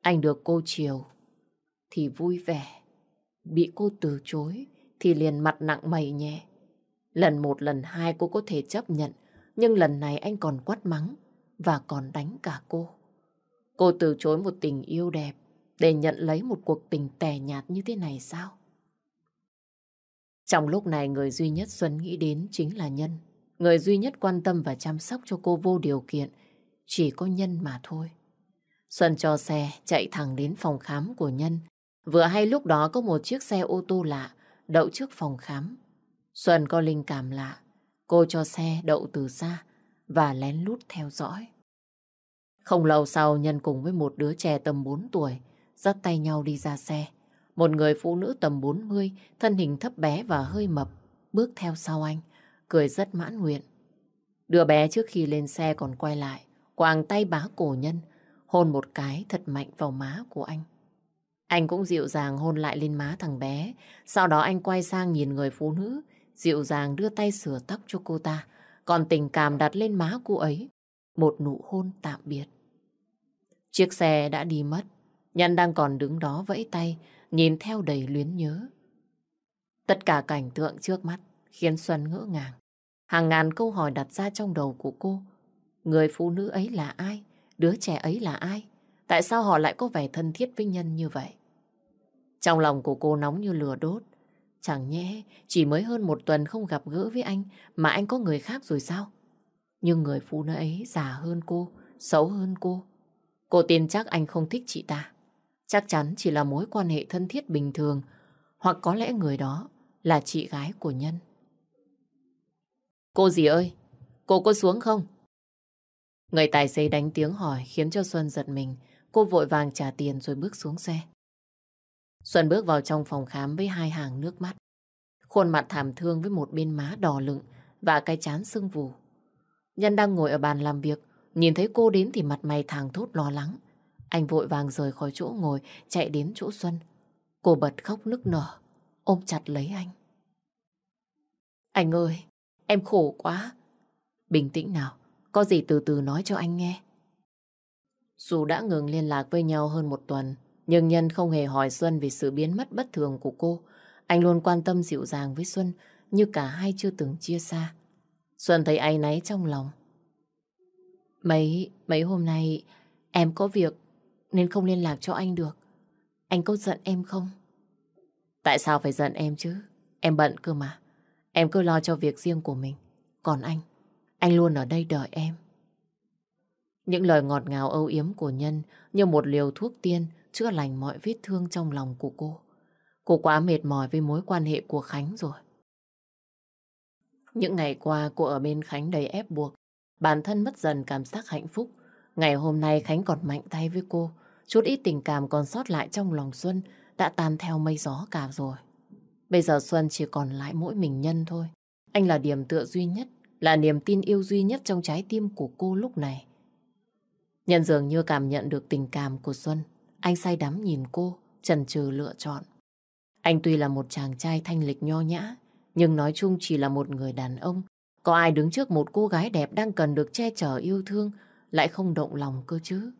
Anh được cô chiều thì vui vẻ. Bị cô từ chối thì liền mặt nặng mày nhẹ. Lần một lần hai cô có thể chấp nhận, nhưng lần này anh còn quát mắng và còn đánh cả cô. Cô từ chối một tình yêu đẹp để nhận lấy một cuộc tình tẻ nhạt như thế này sao? Trong lúc này, người duy nhất Xuân nghĩ đến chính là Nhân. Người duy nhất quan tâm và chăm sóc cho cô vô điều kiện, chỉ có Nhân mà thôi. Xuân cho xe chạy thẳng đến phòng khám của Nhân. Vừa hay lúc đó có một chiếc xe ô tô lạ đậu trước phòng khám. Xuân có linh cảm lạ. Cô cho xe đậu từ xa và lén lút theo dõi. Không lâu sau, Nhân cùng với một đứa trẻ tầm 4 tuổi dắt tay nhau đi ra xe. Một người phụ nữ tầm 40, thân hình thấp bé và hơi mập, bước theo sau anh, cười rất mãn nguyện. Đứa bé trước khi lên xe còn quay lại, quàng tay bá cổ Nhân, hôn một cái thật mạnh vào má của anh. Anh cũng dịu dàng hôn lại lên má thằng bé. Sau đó anh quay sang nhìn người phụ nữ, dịu dàng đưa tay sửa tóc cho cô ta. Còn tình cảm đặt lên má cô ấy. Một nụ hôn tạm biệt. Chiếc xe đã đi mất. Nhân đang còn đứng đó vẫy tay, nhìn theo đầy luyến nhớ. Tất cả cảnh tượng trước mắt khiến Xuân ngỡ ngàng. Hàng ngàn câu hỏi đặt ra trong đầu của cô. Người phụ nữ ấy là ai? Đứa trẻ ấy là ai? Tại sao họ lại có vẻ thân thiết với Nhân như vậy? Trong lòng của cô nóng như lửa đốt. Chẳng nhẽ chỉ mới hơn một tuần không gặp gỡ với anh mà anh có người khác rồi sao? Nhưng người phụ nữ ấy già hơn cô, xấu hơn cô. Cô tin chắc anh không thích chị ta. Chắc chắn chỉ là mối quan hệ thân thiết bình thường hoặc có lẽ người đó là chị gái của Nhân. Cô gì ơi, cô có xuống không? Người tài xế đánh tiếng hỏi khiến cho Xuân giật mình. Cô vội vàng trả tiền rồi bước xuống xe. Xuân bước vào trong phòng khám với hai hàng nước mắt. Khuôn mặt thảm thương với một bên má đỏ lựng và cái chán sưng vù. Nhân đang ngồi ở bàn làm việc, nhìn thấy cô đến thì mặt mày thàng thốt lo lắng. Anh vội vàng rời khỏi chỗ ngồi, chạy đến chỗ Xuân. Cô bật khóc nức nở, ôm chặt lấy anh. Anh ơi, em khổ quá. Bình tĩnh nào, có gì từ từ nói cho anh nghe. Dù đã ngừng liên lạc với nhau hơn một tuần, nhưng Nhân không hề hỏi Xuân về sự biến mất bất thường của cô. Anh luôn quan tâm dịu dàng với Xuân, như cả hai chưa từng chia xa. Xuân thấy áy náy trong lòng. Mấy, mấy hôm nay em có việc nên không liên lạc cho anh được. Anh có giận em không? Tại sao phải giận em chứ? Em bận cơ mà. Em cứ lo cho việc riêng của mình. Còn anh, anh luôn ở đây đợi em. Những lời ngọt ngào âu yếm của Nhân như một liều thuốc tiên chữa lành mọi vết thương trong lòng của cô. Cô quá mệt mỏi với mối quan hệ của Khánh rồi. Những ngày qua cô ở bên Khánh đầy ép buộc, bản thân mất dần cảm giác hạnh phúc. Ngày hôm nay Khánh còn mạnh tay với cô, chút ít tình cảm còn sót lại trong lòng Xuân đã tan theo mây gió cả rồi. Bây giờ Xuân chỉ còn lại mỗi mình Nhân thôi. Anh là điểm tựa duy nhất, là niềm tin yêu duy nhất trong trái tim của cô lúc này. Nhân dường như cảm nhận được tình cảm của Xuân, anh say đắm nhìn cô, chần chừ lựa chọn. Anh tuy là một chàng trai thanh lịch nho nhã, nhưng nói chung chỉ là một người đàn ông. Có ai đứng trước một cô gái đẹp đang cần được che chở yêu thương, lại không động lòng cơ chứ?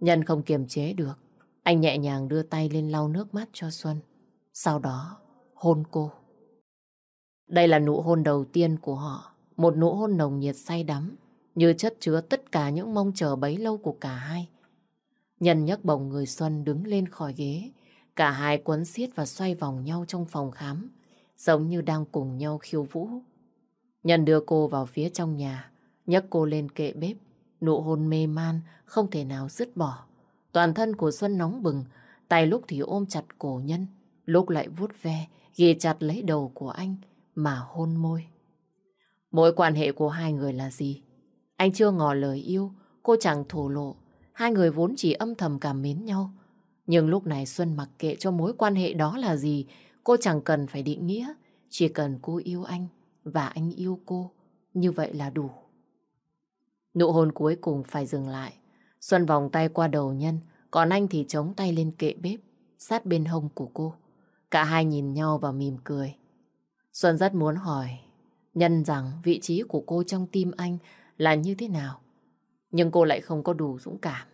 Nhân không kiềm chế được, anh nhẹ nhàng đưa tay lên lau nước mắt cho Xuân. Sau đó, hôn cô. Đây là nụ hôn đầu tiên của họ. Một nụ hôn nồng nhiệt say đắm, như chất chứa tất cả những mong chờ bấy lâu của cả hai. Nhân nhấc bổng người Xuân đứng lên khỏi ghế. Cả hai quấn xiết và xoay vòng nhau trong phòng khám, giống như đang cùng nhau khiêu vũ. Nhân đưa cô vào phía trong nhà, nhấc cô lên kệ bếp. Nụ hôn mê man, không thể nào dứt bỏ. Toàn thân của Xuân nóng bừng, tay lúc thì ôm chặt cổ Nhân, lúc lại vuốt ve, ghi chặt lấy đầu của anh mà hôn môi. Mối quan hệ của hai người là gì? Anh chưa ngỏ lời yêu, cô chẳng thổ lộ. Hai người vốn chỉ âm thầm cảm mến nhau. Nhưng lúc này Xuân mặc kệ cho mối quan hệ đó là gì, cô chẳng cần phải định nghĩa. Chỉ cần cô yêu anh và anh yêu cô, như vậy là đủ. Nụ hôn cuối cùng phải dừng lại. Xuân vòng tay qua đầu nhân, còn anh thì chống tay lên kệ bếp, sát bên hông của cô. Cả hai nhìn nhau và mỉm cười. Xuân rất muốn hỏi Nhân rằng vị trí của cô trong tim anh là như thế nào. Nhưng cô lại không có đủ dũng cảm.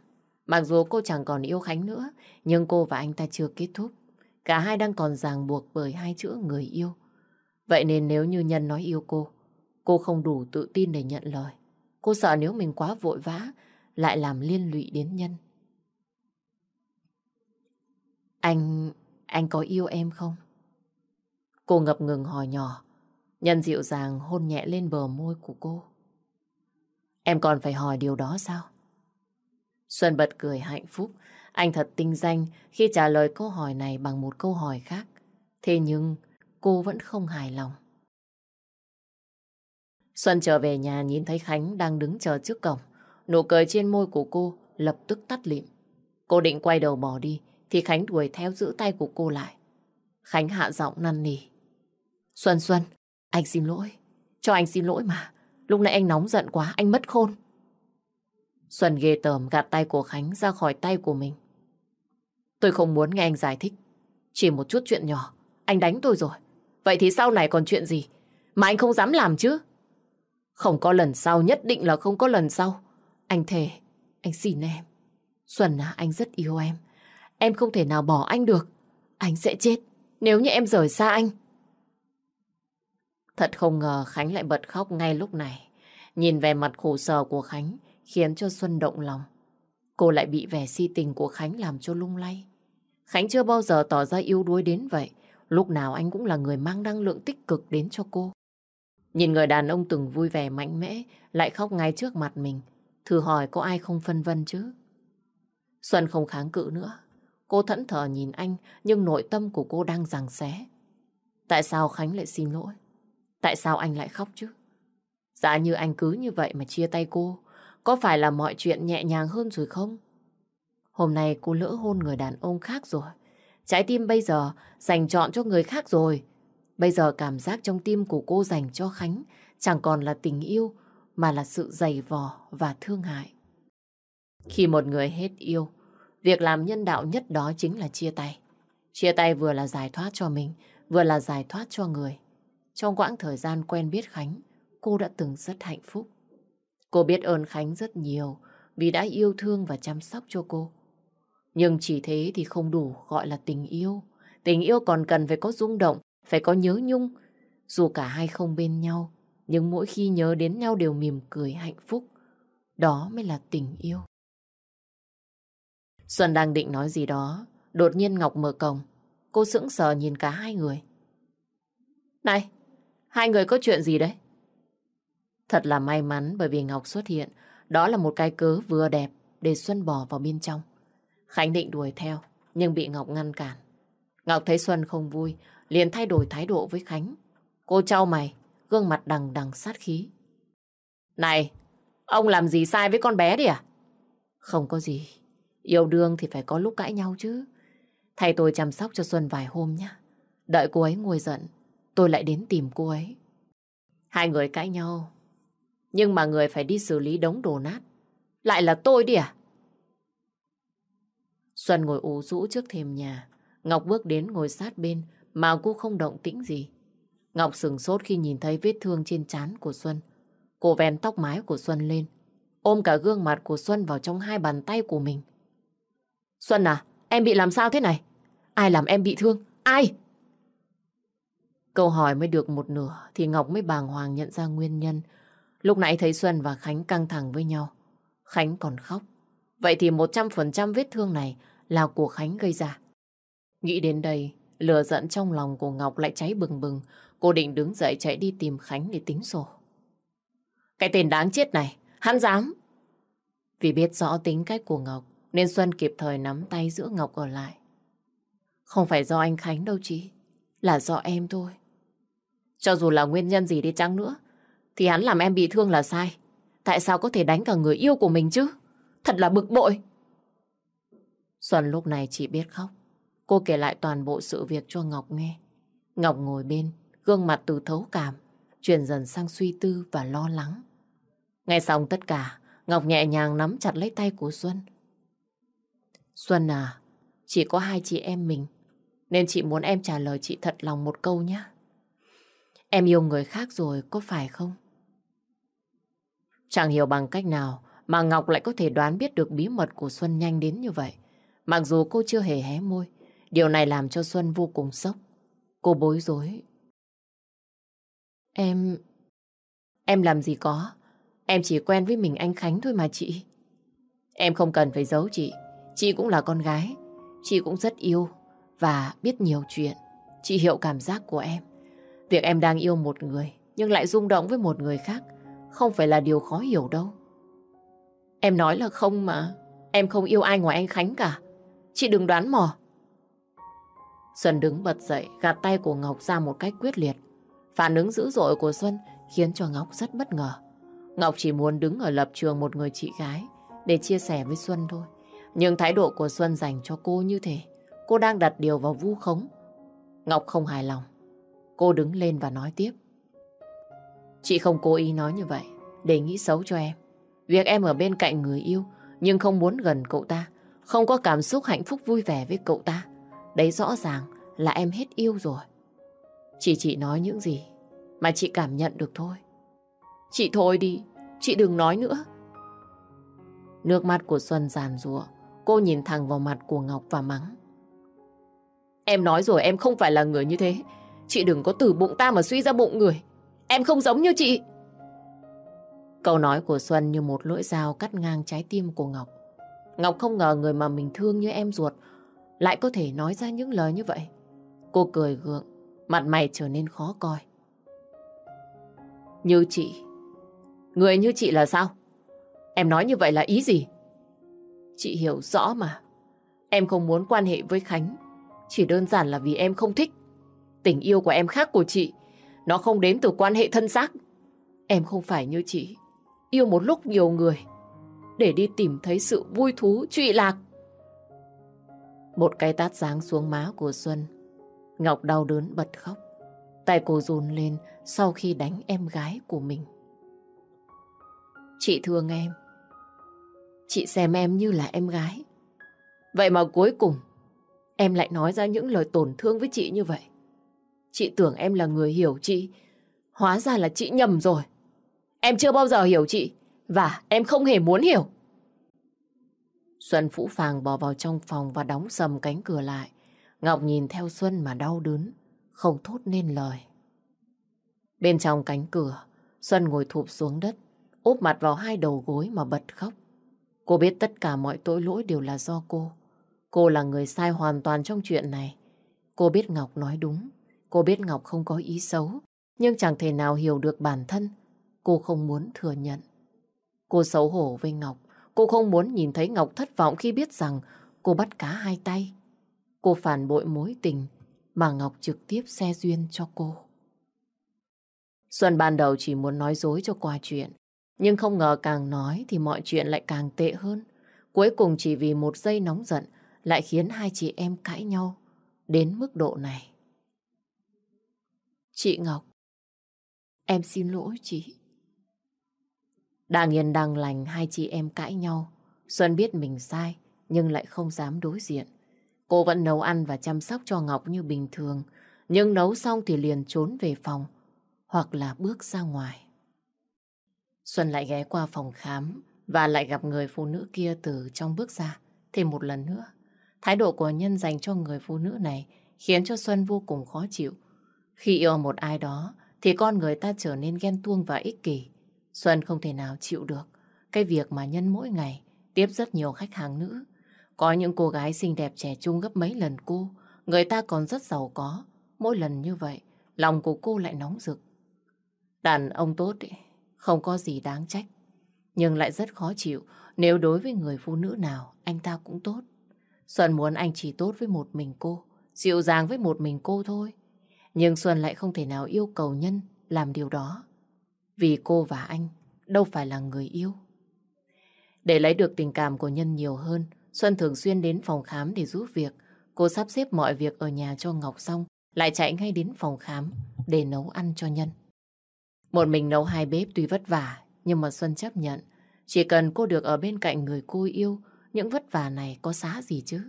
Mặc dù cô chẳng còn yêu Khánh nữa, nhưng cô và anh ta chưa kết thúc. Cả hai đang còn ràng buộc bởi hai chữ người yêu. Vậy nên nếu như Nhân nói yêu cô, cô không đủ tự tin để nhận lời. Cô sợ nếu mình quá vội vã, lại làm liên lụy đến Nhân. Anh... anh có yêu em không? Cô ngập ngừng hỏi nhỏ. Nhân dịu dàng hôn nhẹ lên bờ môi của cô. Em còn phải hỏi điều đó sao? Xuân bật cười hạnh phúc. Anh thật tinh danh khi trả lời câu hỏi này bằng một câu hỏi khác. Thế nhưng cô vẫn không hài lòng. Xuân trở về nhà nhìn thấy Khánh đang đứng chờ trước cổng. Nụ cười trên môi của cô lập tức tắt lịm. Cô định quay đầu bỏ đi thì Khánh đuổi theo giữ tay của cô lại. Khánh hạ giọng năn nỉ. Xuân Xuân, anh xin lỗi. Cho anh xin lỗi mà. Lúc nãy anh nóng giận quá, anh mất khôn. Xuân ghê tởm gạt tay của Khánh ra khỏi tay của mình. Tôi không muốn nghe anh giải thích. Chỉ một chút chuyện nhỏ, anh đánh tôi rồi. Vậy thì sau này còn chuyện gì mà anh không dám làm chứ? Không có lần sau, nhất định là không có lần sau. Anh thề, anh xin em. Xuân à, anh rất yêu em. Em không thể nào bỏ anh được. Anh sẽ chết nếu như em rời xa anh. Thật không ngờ Khánh lại bật khóc ngay lúc này. Nhìn vẻ mặt khổ sở của Khánh khiến cho Xuân động lòng. Cô lại bị vẻ si tình của Khánh làm cho lung lay. Khánh chưa bao giờ tỏ ra yêu đuối đến vậy. Lúc nào anh cũng là người mang năng lượng tích cực đến cho cô. Nhìn người đàn ông từng vui vẻ mạnh mẽ, lại khóc ngay trước mặt mình. Thử hỏi có ai không phân vân chứ? Xuân không kháng cự nữa. Cô thẫn thờ nhìn anh, nhưng nội tâm của cô đang giằng xé. Tại sao Khánh lại xin lỗi? Tại sao anh lại khóc chứ? Dạ như anh cứ như vậy mà chia tay cô, có phải là mọi chuyện nhẹ nhàng hơn rồi không? Hôm nay cô lỡ hôn người đàn ông khác rồi. Trái tim bây giờ dành chọn cho người khác rồi. Bây giờ cảm giác trong tim của cô dành cho Khánh chẳng còn là tình yêu mà là sự dày vò và thương hại. Khi một người hết yêu, việc làm nhân đạo nhất đó chính là chia tay. Chia tay vừa là giải thoát cho mình, vừa là giải thoát cho người. Trong quãng thời gian quen biết Khánh, cô đã từng rất hạnh phúc. Cô biết ơn Khánh rất nhiều vì đã yêu thương và chăm sóc cho cô. Nhưng chỉ thế thì không đủ gọi là tình yêu. Tình yêu còn cần phải có rung động, phải có nhớ nhung. Dù cả hai không bên nhau, nhưng mỗi khi nhớ đến nhau đều mỉm cười hạnh phúc. Đó mới là tình yêu. Xuân đang định nói gì đó, đột nhiên Ngọc mở cổng. Cô sững sờ nhìn cả hai người. Này, Hai người có chuyện gì đấy? Thật là may mắn bởi vì Ngọc xuất hiện. Đó là một cái cớ vừa đẹp để Xuân bỏ vào bên trong. Khánh định đuổi theo, nhưng bị Ngọc ngăn cản. Ngọc thấy Xuân không vui, liền thay đổi thái độ với Khánh. Cô trao mày, gương mặt đằng đằng sát khí. Này, ông làm gì sai với con bé đi à? Không có gì. Yêu đương thì phải có lúc cãi nhau chứ. Thầy tôi chăm sóc cho Xuân vài hôm nhé. Đợi cô ấy ngồi giận, tôi lại đến tìm cô ấy. Hai người cãi nhau, nhưng mà người phải đi xử lý đống đồ nát. Lại là tôi đi à? Xuân ngồi ủ rũ trước thềm nhà. Ngọc bước đến ngồi sát bên mà cô không động tĩnh gì. Ngọc sừng sốt khi nhìn thấy vết thương trên trán của Xuân. Cô vén tóc mái của Xuân lên, ôm cả gương mặt của Xuân vào trong hai bàn tay của mình. Xuân à, em bị làm sao thế này? Ai làm em bị thương? Ai? Câu hỏi mới được một nửa thì Ngọc mới bàng hoàng nhận ra nguyên nhân. Lúc nãy thấy Xuân và Khánh căng thẳng với nhau. Khánh còn khóc. Vậy thì 100% vết thương này là của Khánh gây ra. Nghĩ đến đây, lửa giận trong lòng của Ngọc lại cháy bừng bừng. Cô định đứng dậy chạy đi tìm Khánh để tính sổ. Cái tên đáng chết này, hắn dám. Vì biết rõ tính cách của Ngọc, nên Xuân kịp thời nắm tay giữa Ngọc ở lại. Không phải do anh Khánh đâu chị, là do em thôi. Cho dù là nguyên nhân gì đi chăng nữa, thì hắn làm em bị thương là sai. Tại sao có thể đánh cả người yêu của mình chứ? Thật là bực bội. Xuân lúc này chỉ biết khóc. Cô kể lại toàn bộ sự việc cho Ngọc nghe. Ngọc ngồi bên, gương mặt từ thấu cảm, chuyển dần sang suy tư và lo lắng. Nghe xong tất cả, Ngọc nhẹ nhàng nắm chặt lấy tay của Xuân. Xuân à, chỉ có hai chị em mình, nên chị muốn em trả lời chị thật lòng một câu nhé. Em yêu người khác rồi, có phải không? Chẳng hiểu bằng cách nào mà Ngọc lại có thể đoán biết được bí mật của Xuân nhanh đến như vậy. Mặc dù cô chưa hề hé môi, điều này làm cho Xuân vô cùng sốc. Cô bối rối. Em... Em làm gì có. Em chỉ quen với mình anh Khánh thôi mà chị. Em không cần phải giấu chị. Chị cũng là con gái. Chị cũng rất yêu và biết nhiều chuyện. Chị hiểu cảm giác của em. Việc em đang yêu một người nhưng lại rung động với một người khác không phải là điều khó hiểu đâu. Em nói là không mà. Em không yêu ai ngoài anh Khánh cả. Chị đừng đoán mò. Xuân đứng bật dậy, gạt tay của Ngọc ra một cách quyết liệt. Phản ứng dữ dội của Xuân khiến cho Ngọc rất bất ngờ. Ngọc chỉ muốn đứng ở lập trường một người chị gái để chia sẻ với Xuân thôi. Nhưng thái độ của Xuân dành cho cô như thế, cô đang đặt điều vào vu khống. Ngọc không hài lòng. Cô đứng lên và nói tiếp. Chị không cố ý nói như vậy, để nghĩ xấu cho em. Việc em ở bên cạnh người yêu, nhưng không muốn gần cậu ta, không có cảm xúc hạnh phúc vui vẻ với cậu ta. Đấy rõ ràng là em hết yêu rồi. Chỉ chị nói những gì mà chị cảm nhận được thôi. Chị thôi đi, chị đừng nói nữa. Nước mắt của Xuân giàn rụa, cô nhìn thẳng vào mặt của Ngọc và mắng. Em nói rồi em không phải là người như thế. Chị đừng có từ bụng ta mà suy ra bụng người. Em không giống như chị. Câu nói của Xuân như một lưỡi dao cắt ngang trái tim của Ngọc. Ngọc không ngờ người mà mình thương như em ruột lại có thể nói ra những lời như vậy. Cô cười gượng, mặt mày trở nên khó coi. Như chị. Người như chị là sao? Em nói như vậy là ý gì? Chị hiểu rõ mà. Em không muốn quan hệ với Khánh. Chỉ đơn giản là vì em không thích. Tình yêu của em khác của chị. Nó không đến từ quan hệ thân xác. Em không phải như chị. Yêu một lúc nhiều người. Để đi tìm thấy sự vui thú, trụy lạc. Một cái tát giáng xuống má của Xuân. Ngọc đau đớn bật khóc. Tay cô run lên sau khi đánh em gái của mình. Chị thương em. Chị xem em như là em gái. Vậy mà cuối cùng em lại nói ra những lời tổn thương với chị như vậy. Chị tưởng em là người hiểu chị. Hóa ra là chị nhầm rồi. Em chưa bao giờ hiểu chị. Và em không hề muốn hiểu. Xuân phũ phàng bỏ vào trong phòng và đóng sầm cánh cửa lại. Ngọc nhìn theo Xuân mà đau đớn, không thốt nên lời. Bên trong cánh cửa, Xuân ngồi thụp xuống đất, úp mặt vào hai đầu gối mà bật khóc. Cô biết tất cả mọi tội lỗi đều là do cô. Cô là người sai hoàn toàn trong chuyện này. Cô biết Ngọc nói đúng. Cô biết Ngọc không có ý xấu. Nhưng chẳng thể nào hiểu được bản thân. Cô không muốn thừa nhận. Cô xấu hổ với Ngọc. Cô không muốn nhìn thấy Ngọc thất vọng khi biết rằng cô bắt cá hai tay. Cô phản bội mối tình mà Ngọc trực tiếp xe duyên cho cô. Xuân ban đầu chỉ muốn nói dối cho qua chuyện. Nhưng không ngờ càng nói thì mọi chuyện lại càng tệ hơn. Cuối cùng chỉ vì một giây nóng giận lại khiến hai chị em cãi nhau đến mức độ này. Chị Ngọc, em xin lỗi chị. Đang yên đang lành hai chị em cãi nhau. Xuân biết mình sai nhưng lại không dám đối diện. Cô vẫn nấu ăn và chăm sóc cho Ngọc như bình thường. Nhưng nấu xong thì liền trốn về phòng hoặc là bước ra ngoài. Xuân lại ghé qua phòng khám và lại gặp người phụ nữ kia từ trong bước ra. Thêm một lần nữa, thái độ của nhân dành cho người phụ nữ này khiến cho Xuân vô cùng khó chịu. Khi yêu một ai đó thì con người ta trở nên ghen tuông và ích kỷ. Xuân không thể nào chịu được cái việc mà nhân mỗi ngày tiếp rất nhiều khách hàng nữ. Có những cô gái xinh đẹp trẻ trung gấp mấy lần cô, người ta còn rất giàu có. Mỗi lần như vậy, lòng của cô lại nóng rực. Đàn ông tốt ấy, không có gì đáng trách, nhưng lại rất khó chịu nếu đối với người phụ nữ nào anh ta cũng tốt. Xuân muốn anh chỉ tốt với một mình cô, dịu dàng với một mình cô thôi. Nhưng Xuân lại không thể nào yêu cầu Nhân làm điều đó. Vì cô và anh đâu phải là người yêu. Để lấy được tình cảm của Nhân nhiều hơn, Xuân thường xuyên đến phòng khám để giúp việc. Cô sắp xếp mọi việc ở nhà cho Ngọc xong, lại chạy ngay đến phòng khám để nấu ăn cho Nhân. Một mình nấu hai bếp tuy vất vả, nhưng mà Xuân chấp nhận. Chỉ cần cô được ở bên cạnh người cô yêu, những vất vả này có xá gì chứ?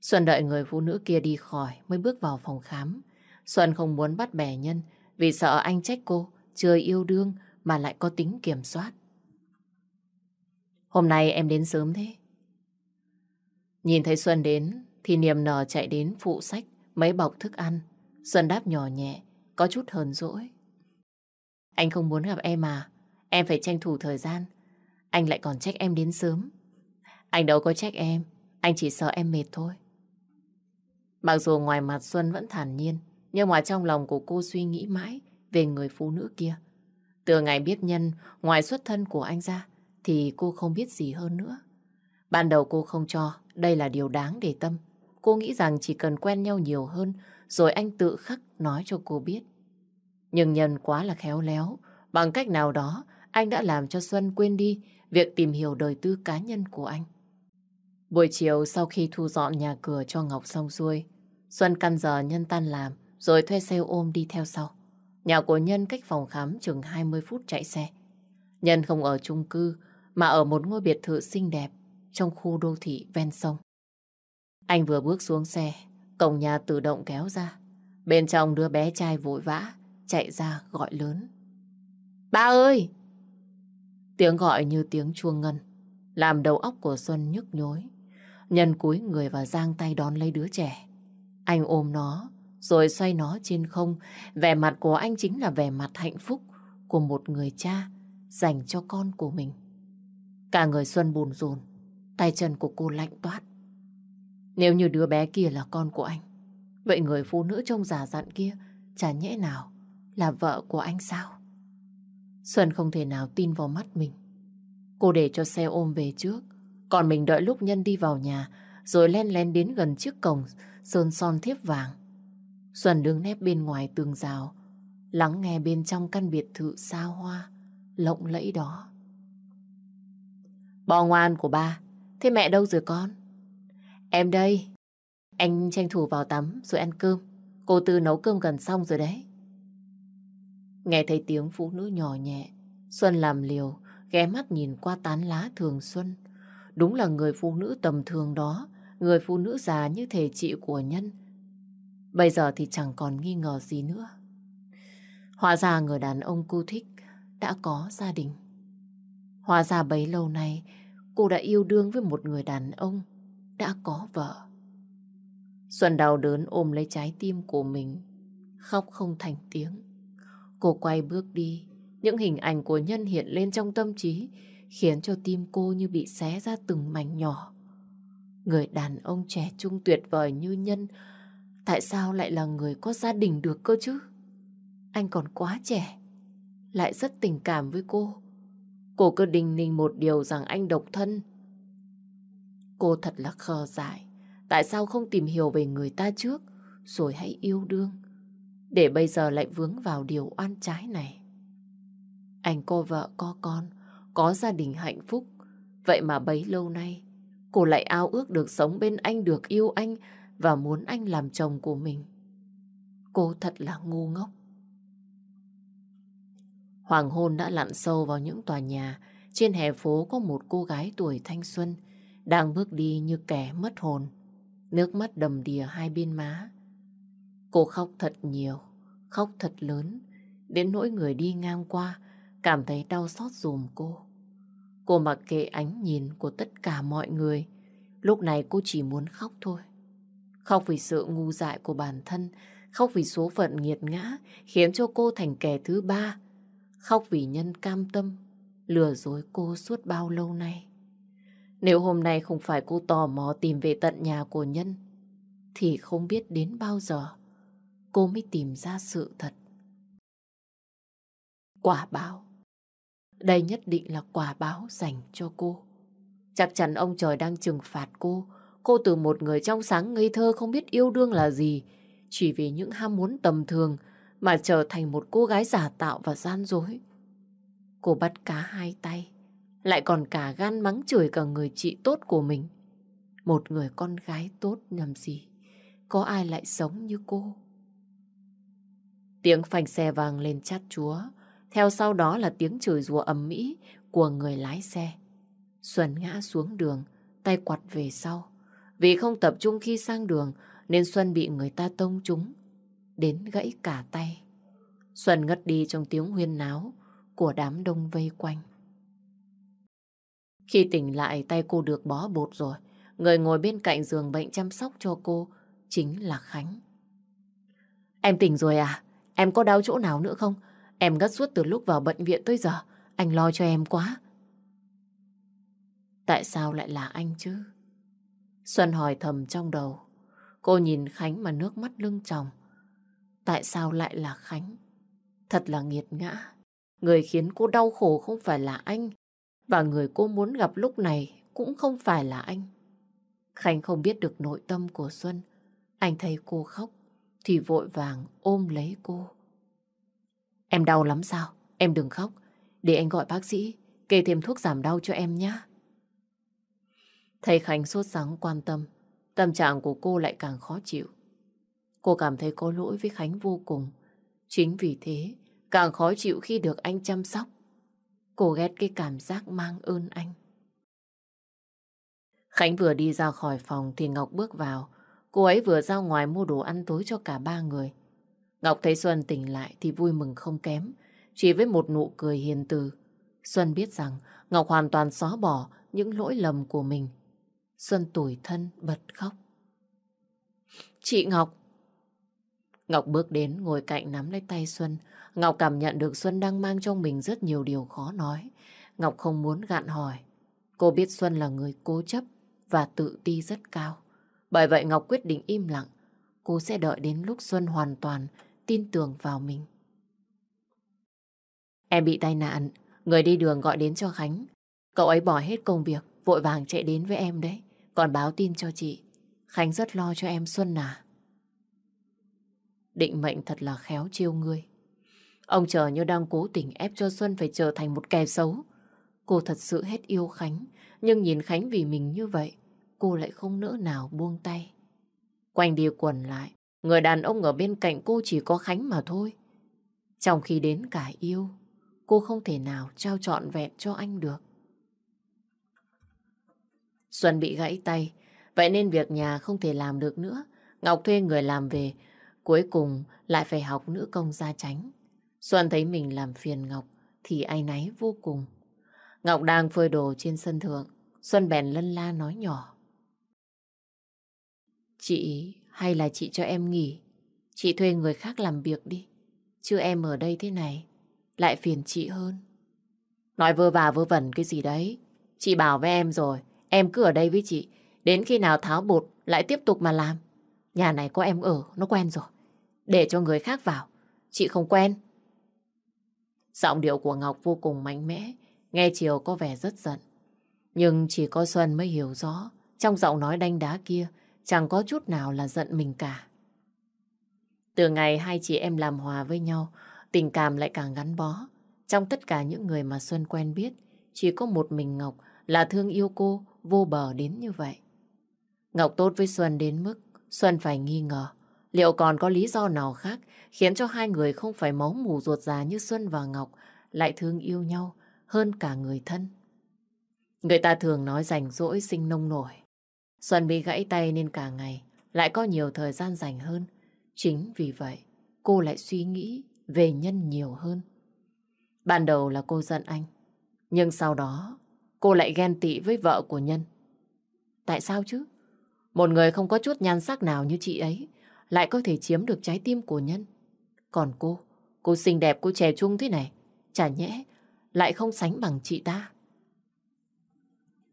Xuân đợi người phụ nữ kia đi khỏi mới bước vào phòng khám. Xuân không muốn bắt bẻ Nhân vì sợ anh trách cô chưa yêu đương mà lại có tính kiểm soát. Hôm nay em đến sớm thế. Nhìn thấy Xuân đến thì niềm nở chạy đến phụ sách mấy bọc thức ăn. Xuân đáp nhỏ nhẹ, có chút hờn dỗi. Anh không muốn gặp em à? Em phải tranh thủ thời gian. Anh lại còn trách em đến sớm. Anh đâu có trách em, anh chỉ sợ em mệt thôi. Mặc dù ngoài mặt Xuân vẫn thản nhiên, nhưng mà trong lòng của cô suy nghĩ mãi về người phụ nữ kia. Từ ngày biết nhân, ngoài xuất thân của anh ra, thì cô không biết gì hơn nữa. Ban đầu cô không cho đây là điều đáng để tâm. Cô nghĩ rằng chỉ cần quen nhau nhiều hơn, rồi anh tự khắc nói cho cô biết. Nhưng nhân quá là khéo léo, bằng cách nào đó anh đã làm cho Xuân quên đi việc tìm hiểu đời tư cá nhân của anh. Buổi chiều sau khi thu dọn nhà cửa cho Ngọc xong xuôi, Xuân căn giờ Nhân tan làm rồi thuê xe ôm đi theo sau. Nhà của Nhân cách phòng khám chừng 20 phút chạy xe. Nhân không ở chung cư mà ở một ngôi biệt thự xinh đẹp trong khu đô thị ven sông. Anh vừa bước xuống xe, cổng nhà tự động kéo ra. Bên trong đứa bé trai vội vã, chạy ra gọi lớn. Ba ơi! Tiếng gọi như tiếng chuông ngân, làm đầu óc của Xuân nhức nhối. Nhân cúi người và giang tay đón lấy đứa trẻ. Anh ôm nó, rồi xoay nó trên không. Vẻ mặt của anh chính là vẻ mặt hạnh phúc của một người cha dành cho con của mình. Cả người Xuân buồn rồn, tay chân của cô lạnh toát. Nếu như đứa bé kia là con của anh, vậy người phụ nữ trông già dặn kia chả nhẽ nào là vợ của anh sao? Xuân không thể nào tin vào mắt mình. Cô để cho xe ôm về trước, còn mình đợi lúc Nhân đi vào nhà, rồi len lén đến gần chiếc cổng sơn son thiếp vàng. Xuân đứng nép bên ngoài tường rào, lắng nghe bên trong căn biệt thự xa hoa, lộng lẫy đó. Bò ngoan của ba, thế mẹ đâu rồi con? Em đây. Anh tranh thủ vào tắm rồi ăn cơm. Cô Tư nấu cơm gần xong rồi đấy. Nghe thấy tiếng phụ nữ nhỏ nhẹ, Xuân làm liều, ghé mắt nhìn qua tán lá thường xuân. Đúng là người phụ nữ tầm thường đó, người phụ nữ già như thể chị của Nhân. Bây giờ thì chẳng còn nghi ngờ gì nữa. Hóa ra người đàn ông cô thích đã có gia đình. Hóa ra bấy lâu nay cô đã yêu đương với một người đàn ông đã có vợ. Xuân đau đớn ôm lấy trái tim của mình, khóc không thành tiếng. Cô quay bước đi, những hình ảnh của Nhân hiện lên trong tâm trí, khiến cho tim cô như bị xé ra từng mảnh nhỏ. Người đàn ông trẻ trung tuyệt vời như Nhân, tại sao lại là người có gia đình được cơ chứ? Anh còn quá trẻ, lại rất tình cảm với cô. Cô cứ đình ninh một điều rằng anh độc thân. Cô thật là khờ dại. Tại sao không tìm hiểu về người ta trước, rồi hãy yêu đương? để bây giờ lại vướng vào điều oan trái này. Anh có vợ, có con, có gia đình hạnh phúc. Vậy mà bấy lâu nay, cô lại ao ước được sống bên anh, được yêu anh và muốn anh làm chồng của mình. Cô thật là ngu ngốc. Hoàng hôn đã lặn sâu vào những tòa nhà. Trên hè phố có một cô gái tuổi thanh xuân đang bước đi như kẻ mất hồn. Nước mắt đầm đìa hai bên má. Cô khóc thật nhiều, khóc thật lớn, đến nỗi người đi ngang qua cảm thấy đau xót dùm cô. Cô mặc kệ ánh nhìn của tất cả mọi người, lúc này cô chỉ muốn khóc thôi. Khóc vì sự ngu dại của bản thân, khóc vì số phận nghiệt ngã khiến cho cô thành kẻ thứ ba, khóc vì nhân cam tâm, lừa dối cô suốt bao lâu nay. Nếu hôm nay không phải cô tò mò tìm về tận nhà của nhân, thì không biết đến bao giờ cô mới tìm ra sự thật. Quả báo. Đây nhất định là quả báo dành cho cô. Chắc chắn ông trời đang trừng phạt cô. Cô từ một người trong sáng ngây thơ không biết yêu đương là gì. Chỉ vì những ham muốn tầm thường mà trở thành một cô gái giả tạo và gian dối. Cô bắt cá hai tay. Lại còn cả gan mắng chửi cả người chị tốt của mình. Một người con gái tốt nhầm gì. Có ai lại sống như cô? Tiếng phanh xe vàng lên chát chúa. Theo sau đó là tiếng chửi rủa ầm mỹ của người lái xe. Xuân ngã xuống đường, tay quạt về sau. Vì không tập trung khi sang đường nên Xuân bị người ta tông trúng, đến gãy cả tay. Xuân ngất đi trong tiếng huyên náo của đám đông vây quanh. Khi tỉnh lại tay cô được bó bột rồi, người ngồi bên cạnh giường bệnh chăm sóc cho cô chính là Khánh. Em tỉnh rồi à? Em có đau chỗ nào nữa không? Em gắt suốt từ lúc vào bệnh viện tới giờ. Anh lo cho em quá. Tại sao lại là anh chứ? Xuân hỏi thầm trong đầu. Cô nhìn Khánh mà nước mắt lưng tròng. Tại sao lại là Khánh? Thật là nghiệt ngã. Người khiến cô đau khổ không phải là anh. Và người cô muốn gặp lúc này cũng không phải là anh. Khánh không biết được nội tâm của Xuân. Anh thấy cô khóc thì vội vàng ôm lấy cô. Em đau lắm sao? Em đừng khóc. Để anh gọi bác sĩ, kê thêm thuốc giảm đau cho em nhé. Thầy Khánh sốt sắng quan tâm, tâm trạng của cô lại càng khó chịu. Cô cảm thấy có lỗi với Khánh vô cùng. Chính vì thế, càng khó chịu khi được anh chăm sóc. Cô ghét cái cảm giác mang ơn anh. Khánh vừa đi ra khỏi phòng thì Ngọc bước vào. Cô ấy vừa ra ngoài mua đồ ăn tối cho cả ba người. Ngọc thấy Xuân tỉnh lại thì vui mừng không kém. Chỉ với một nụ cười hiền từ. Xuân biết rằng Ngọc hoàn toàn xóa bỏ những lỗi lầm của mình. Xuân tủi thân bật khóc. Chị Ngọc! Ngọc bước đến ngồi cạnh nắm lấy tay Xuân. Ngọc cảm nhận được Xuân đang mang trong mình rất nhiều điều khó nói. Ngọc không muốn gạn hỏi. Cô biết Xuân là người cố chấp và tự ti rất cao. Bởi vậy Ngọc quyết định im lặng. Cô sẽ đợi đến lúc Xuân hoàn toàn tin tưởng vào mình. Em bị tai nạn, người đi đường gọi đến cho Khánh. Cậu ấy bỏ hết công việc, vội vàng chạy đến với em đấy. Còn báo tin cho chị. Khánh rất lo cho em Xuân à. Định mệnh thật là khéo chiêu ngươi. Ông chờ như đang cố tình ép cho Xuân phải trở thành một kẻ xấu. Cô thật sự hết yêu Khánh, nhưng nhìn Khánh vì mình như vậy, cô lại không nỡ nào buông tay. Quanh đi quần lại, người đàn ông ở bên cạnh cô chỉ có Khánh mà thôi. Trong khi đến cả yêu, cô không thể nào trao trọn vẹn cho anh được. Xuân bị gãy tay, vậy nên việc nhà không thể làm được nữa. Ngọc thuê người làm về, cuối cùng lại phải học nữ công gia tránh. Xuân thấy mình làm phiền Ngọc thì ai náy vô cùng. Ngọc đang phơi đồ trên sân thượng, Xuân bèn lân la nói nhỏ. Chị, hay là chị cho em nghỉ? Chị thuê người khác làm việc đi. Chứ em ở đây thế này, lại phiền chị hơn. Nói vơ vả vơ vẩn cái gì đấy. Chị bảo với em rồi, em cứ ở đây với chị. Đến khi nào tháo bột, lại tiếp tục mà làm. Nhà này có em ở, nó quen rồi. Để cho người khác vào, chị không quen. Giọng điệu của Ngọc vô cùng mạnh mẽ, nghe chiều có vẻ rất giận. Nhưng chỉ có Xuân mới hiểu rõ, trong giọng nói đanh đá kia Chẳng có chút nào là giận mình cả. Từ ngày hai chị em làm hòa với nhau, tình cảm lại càng gắn bó. Trong tất cả những người mà Xuân quen biết, chỉ có một mình Ngọc là thương yêu cô vô bờ đến như vậy. Ngọc tốt với Xuân đến mức Xuân phải nghi ngờ liệu còn có lý do nào khác khiến cho hai người không phải máu mù ruột già như Xuân và Ngọc lại thương yêu nhau hơn cả người thân. Người ta thường nói rảnh rỗi sinh nông nổi. Xuân bị gãy tay nên cả ngày lại có nhiều thời gian dành hơn. Chính vì vậy, cô lại suy nghĩ về nhân nhiều hơn. Ban đầu là cô giận anh, nhưng sau đó cô lại ghen tị với vợ của Nhân. Tại sao chứ? Một người không có chút nhan sắc nào như chị ấy lại có thể chiếm được trái tim của Nhân. Còn cô, cô xinh đẹp, cô trẻ trung thế này, chả nhẽ lại không sánh bằng chị ta.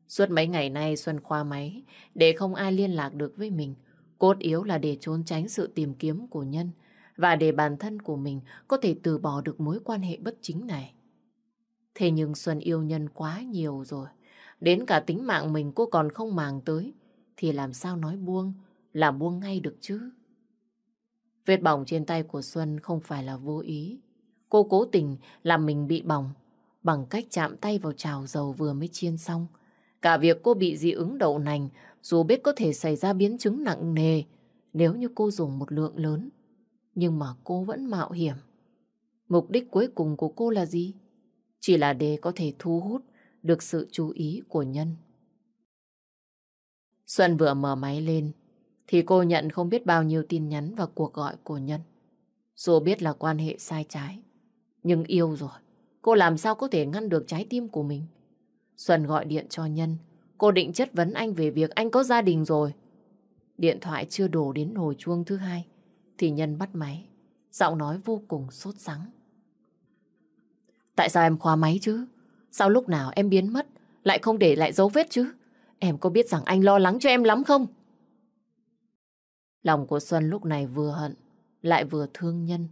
Suốt mấy ngày nay Xuân khoa máy để không ai liên lạc được với mình. Cốt yếu là để trốn tránh sự tìm kiếm của Nhân và để bản thân của mình có thể từ bỏ được mối quan hệ bất chính này. Thế nhưng Xuân yêu Nhân quá nhiều rồi. Đến cả tính mạng mình cô còn không màng tới thì làm sao nói buông, là buông ngay được chứ. Vết bỏng trên tay của Xuân không phải là vô ý. Cô cố tình làm mình bị bỏng, bằng cách chạm tay vào chảo dầu vừa mới chiên xong. Cả việc cô bị dị ứng đậu nành, dù biết có thể xảy ra biến chứng nặng nề, nếu như cô dùng một lượng lớn. Nhưng mà cô vẫn mạo hiểm. Mục đích cuối cùng của cô là gì? Chỉ là để có thể thu hút được sự chú ý của nhân. Xuân vừa mở máy lên thì cô nhận không biết bao nhiêu tin nhắn và cuộc gọi của Nhân. Dù biết là quan hệ sai trái, nhưng yêu rồi, cô làm sao có thể ngăn được trái tim của mình. Xuân gọi điện cho Nhân, cô định chất vấn anh về việc anh có gia đình rồi. Điện thoại chưa đổ đến hồi chuông thứ hai, thì Nhân bắt máy, giọng nói vô cùng sốt sắng. Tại sao em khóa máy chứ? Sao lúc nào em biến mất, lại không để lại dấu vết chứ? Em có biết rằng anh lo lắng cho em lắm không? Lòng của Xuân lúc này vừa hận, lại vừa thương nhân.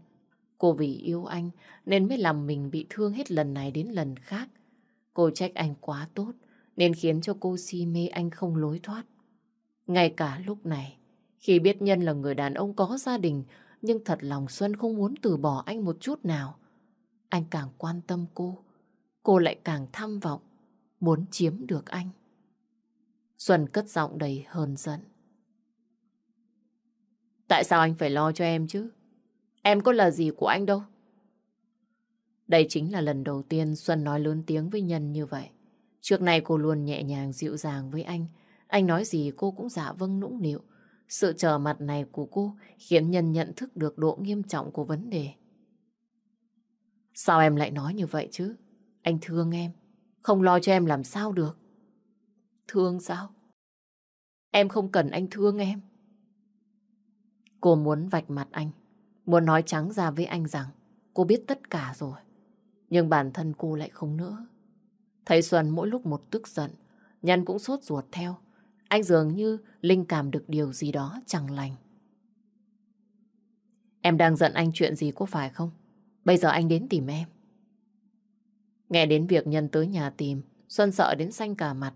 Cô vì yêu anh nên mới làm mình bị thương hết lần này đến lần khác. Cô trách anh quá tốt nên khiến cho cô si mê anh không lối thoát. Ngay cả lúc này, khi biết Nhân là người đàn ông có gia đình nhưng thật lòng Xuân không muốn từ bỏ anh một chút nào. Anh càng quan tâm cô, cô lại càng tham vọng, muốn chiếm được anh. Xuân cất giọng đầy hờn giận. Tại sao anh phải lo cho em chứ? Em có là gì của anh đâu. Đây chính là lần đầu tiên Xuân nói lớn tiếng với Nhân như vậy. Trước này cô luôn nhẹ nhàng dịu dàng với anh. Anh nói gì cô cũng giả vâng nũng nịu. Sự trở mặt này của cô khiến Nhân nhận thức được độ nghiêm trọng của vấn đề. Sao em lại nói như vậy chứ? Anh thương em. Không lo cho em làm sao được. Thương sao? Em không cần anh thương em. Cô muốn vạch mặt anh, muốn nói trắng ra với anh rằng cô biết tất cả rồi. Nhưng bản thân cô lại không nữa. Thấy Xuân mỗi lúc một tức giận, Nhân cũng sốt ruột theo. Anh dường như linh cảm được điều gì đó chẳng lành. Em đang giận anh chuyện gì có phải không? Bây giờ anh đến tìm em. Nghe đến việc Nhân tới nhà tìm, Xuân sợ đến xanh cả mặt.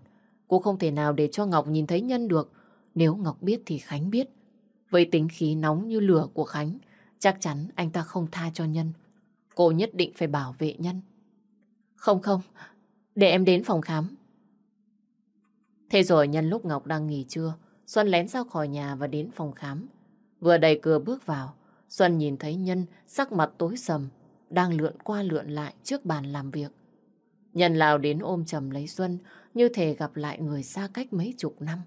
Cô không thể nào để cho Ngọc nhìn thấy Nhân được. Nếu Ngọc biết thì Khánh biết. Với tính khí nóng như lửa của Khánh, chắc chắn anh ta không tha cho Nhân. Cô nhất định phải bảo vệ Nhân. Không không, để em đến phòng khám. Thế rồi nhân lúc Ngọc đang nghỉ trưa, Xuân lén ra khỏi nhà và đến phòng khám. Vừa đẩy cửa bước vào, Xuân nhìn thấy Nhân sắc mặt tối sầm, đang lượn qua lượn lại trước bàn làm việc. Nhân lao đến ôm chầm lấy Xuân, như thể gặp lại người xa cách mấy chục năm.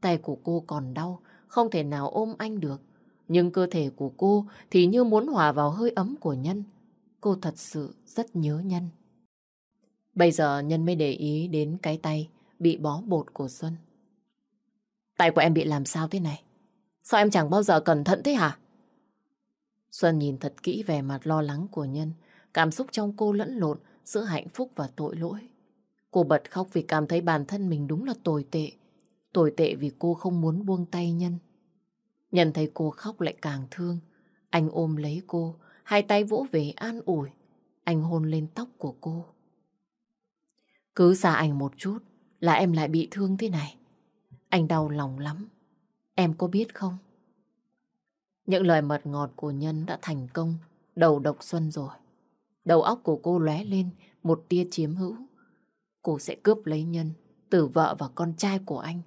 Tay của cô còn đau, không thể nào ôm anh được. Nhưng cơ thể của cô thì như muốn hòa vào hơi ấm của Nhân. Cô thật sự rất nhớ Nhân. Bây giờ Nhân mới để ý đến cái tay bị bó bột của Xuân. Tay của em bị làm sao thế này? Sao em chẳng bao giờ cẩn thận thế hả? Xuân nhìn thật kỹ về mặt lo lắng của Nhân. Cảm xúc trong cô lẫn lộn giữa hạnh phúc và tội lỗi. Cô bật khóc vì cảm thấy bản thân mình đúng là tồi tệ. Tồi tệ vì cô không muốn buông tay Nhân. Nhân thấy cô khóc lại càng thương. Anh ôm lấy cô, hai tay vỗ về an ủi. Anh hôn lên tóc của cô. Cứ xa anh một chút là em lại bị thương thế này. Anh đau lòng lắm. Em có biết không? Những lời mật ngọt của Nhân đã thành công, đầu độc Xuân rồi. Đầu óc của cô lóe lên một tia chiếm hữu. Cô sẽ cướp lấy Nhân từ vợ và con trai của anh.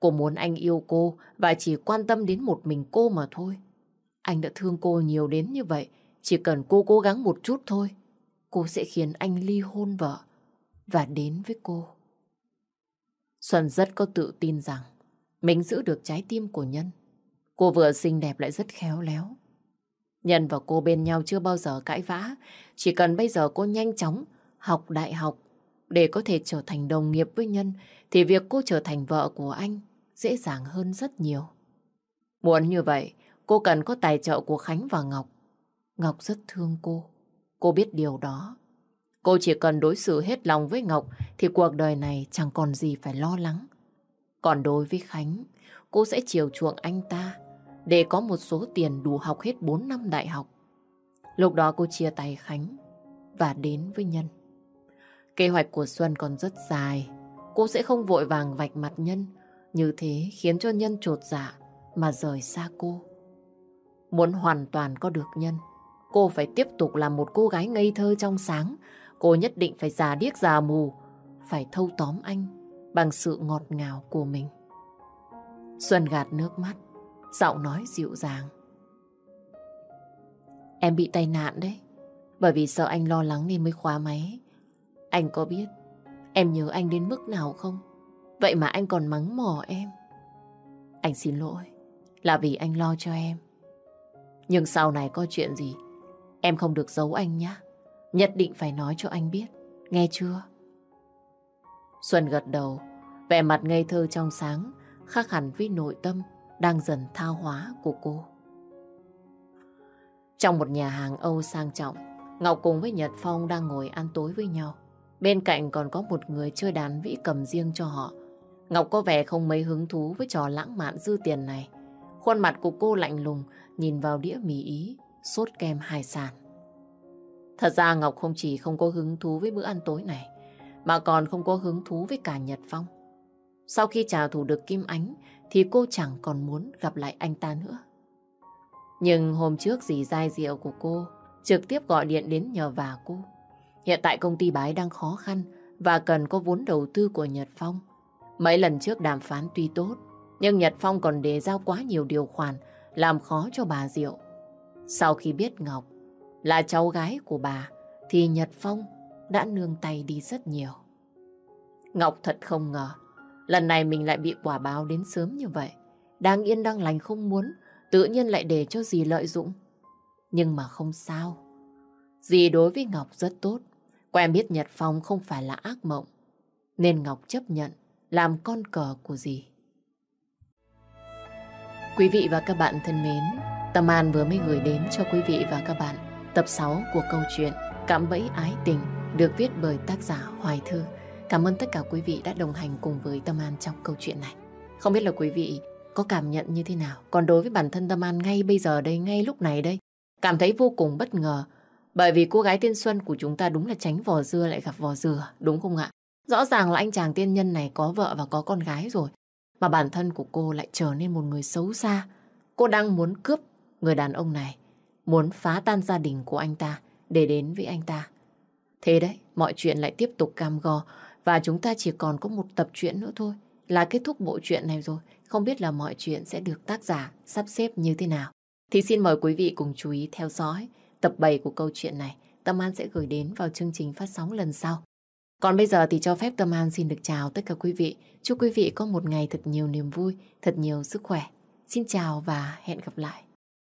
Cô muốn anh yêu cô và chỉ quan tâm đến một mình cô mà thôi. Anh đã thương cô nhiều đến như vậy. Chỉ cần cô cố gắng một chút thôi. Cô sẽ khiến anh ly hôn vợ và đến với cô. Xuân rất có tự tin rằng mình giữ được trái tim của Nhân. Cô vừa xinh đẹp lại rất khéo léo. Nhân và cô bên nhau chưa bao giờ cãi vã. Chỉ cần bây giờ cô nhanh chóng học đại học để có thể trở thành đồng nghiệp với Nhân thì việc cô trở thành vợ của anh dễ dàng hơn rất nhiều. Muốn như vậy, cô cần có tài trợ của Khánh và Ngọc. Ngọc rất thương cô. Cô biết điều đó. Cô chỉ cần đối xử hết lòng với Ngọc thì cuộc đời này chẳng còn gì phải lo lắng. Còn đối với Khánh, cô sẽ chiều chuộng anh ta để có một số tiền đủ học hết 4 năm đại học. Lúc đó cô chia tay Khánh và đến với Nhân. Kế hoạch của Xuân còn rất dài. Cô sẽ không vội vàng vạch mặt Nhân. Như thế khiến cho Nhân trột dạ mà rời xa cô. Muốn hoàn toàn có được Nhân, cô phải tiếp tục là một cô gái ngây thơ trong sáng. Cô nhất định phải già điếc già mù, phải thâu tóm anh bằng sự ngọt ngào của mình. Xuân gạt nước mắt, giọng nói dịu dàng. Em bị tai nạn đấy, bởi vì sợ anh lo lắng nên mới khóa máy. Anh có biết em nhớ anh đến mức nào không? Vậy mà anh còn mắng mỏ em. Anh xin lỗi, là vì anh lo cho em. Nhưng sau này có chuyện gì, em không được giấu anh nhé. Nhất định phải nói cho anh biết, nghe chưa? Xuân gật đầu, vẻ mặt ngây thơ trong sáng, khác hẳn với nội tâm đang dần thao hóa của cô. Trong một nhà hàng Âu sang trọng, Ngọc cùng với Nhật Phong đang ngồi ăn tối với nhau. Bên cạnh còn có một người chơi đàn vĩ cầm riêng cho họ. Ngọc có vẻ không mấy hứng thú với trò lãng mạn dư tiền này. Khuôn mặt của cô lạnh lùng, nhìn vào đĩa mì ý, sốt kem hải sản. Thật ra Ngọc không chỉ không có hứng thú với bữa ăn tối này, mà còn không có hứng thú với cả Nhật Phong. Sau khi trả thù được Kim Ánh, thì cô chẳng còn muốn gặp lại anh ta nữa. Nhưng hôm trước dì dai rượu của cô trực tiếp gọi điện đến nhờ vả cô. Hiện tại công ty bái đang khó khăn và cần có vốn đầu tư của Nhật Phong. Mấy lần trước đàm phán tuy tốt, nhưng Nhật Phong còn đề ra quá nhiều điều khoản làm khó cho bà Diệu. Sau khi biết Ngọc là cháu gái của bà, thì Nhật Phong đã nương tay đi rất nhiều. Ngọc thật không ngờ, lần này mình lại bị quả báo đến sớm như vậy. Đang yên đang lành không muốn, tự nhiên lại để cho dì lợi dụng. Nhưng mà không sao. Dì đối với Ngọc rất tốt. Quen biết Nhật Phong không phải là ác mộng. Nên Ngọc chấp nhận làm con cờ của dì. Quý vị và các bạn thân mến, Tâm An vừa mới gửi đến cho quý vị và các bạn tập 6 của câu chuyện Cạm bẫy ái tình được viết bởi tác giả Hoài Thư. Cảm ơn tất cả quý vị đã đồng hành cùng với Tâm An trong câu chuyện này. Không biết là quý vị có cảm nhận như thế nào? Còn đối với bản thân Tâm An ngay bây giờ đây, ngay lúc này đây, cảm thấy vô cùng bất ngờ. Bởi vì cô gái tiên Xuân của chúng ta đúng là tránh vò dưa lại gặp vò dừa, đúng không ạ? Rõ ràng là anh chàng tiên nhân này có vợ và có con gái rồi. Mà bản thân của cô lại trở nên một người xấu xa. Cô đang muốn cướp người đàn ông này. Muốn phá tan gia đình của anh ta để đến với anh ta. Thế đấy, mọi chuyện lại tiếp tục cam go và chúng ta chỉ còn có một tập truyện nữa thôi là kết thúc bộ truyện này rồi. Không biết là mọi chuyện sẽ được tác giả sắp xếp như thế nào. Thì xin mời quý vị cùng chú ý theo dõi tập 7 của câu chuyện này. Tâm An sẽ gửi đến vào chương trình phát sóng lần sau. Còn bây giờ thì cho phép Tâm An xin được chào tất cả quý vị. Chúc quý vị có một ngày thật nhiều niềm vui, thật nhiều sức khỏe. Xin chào và hẹn gặp lại.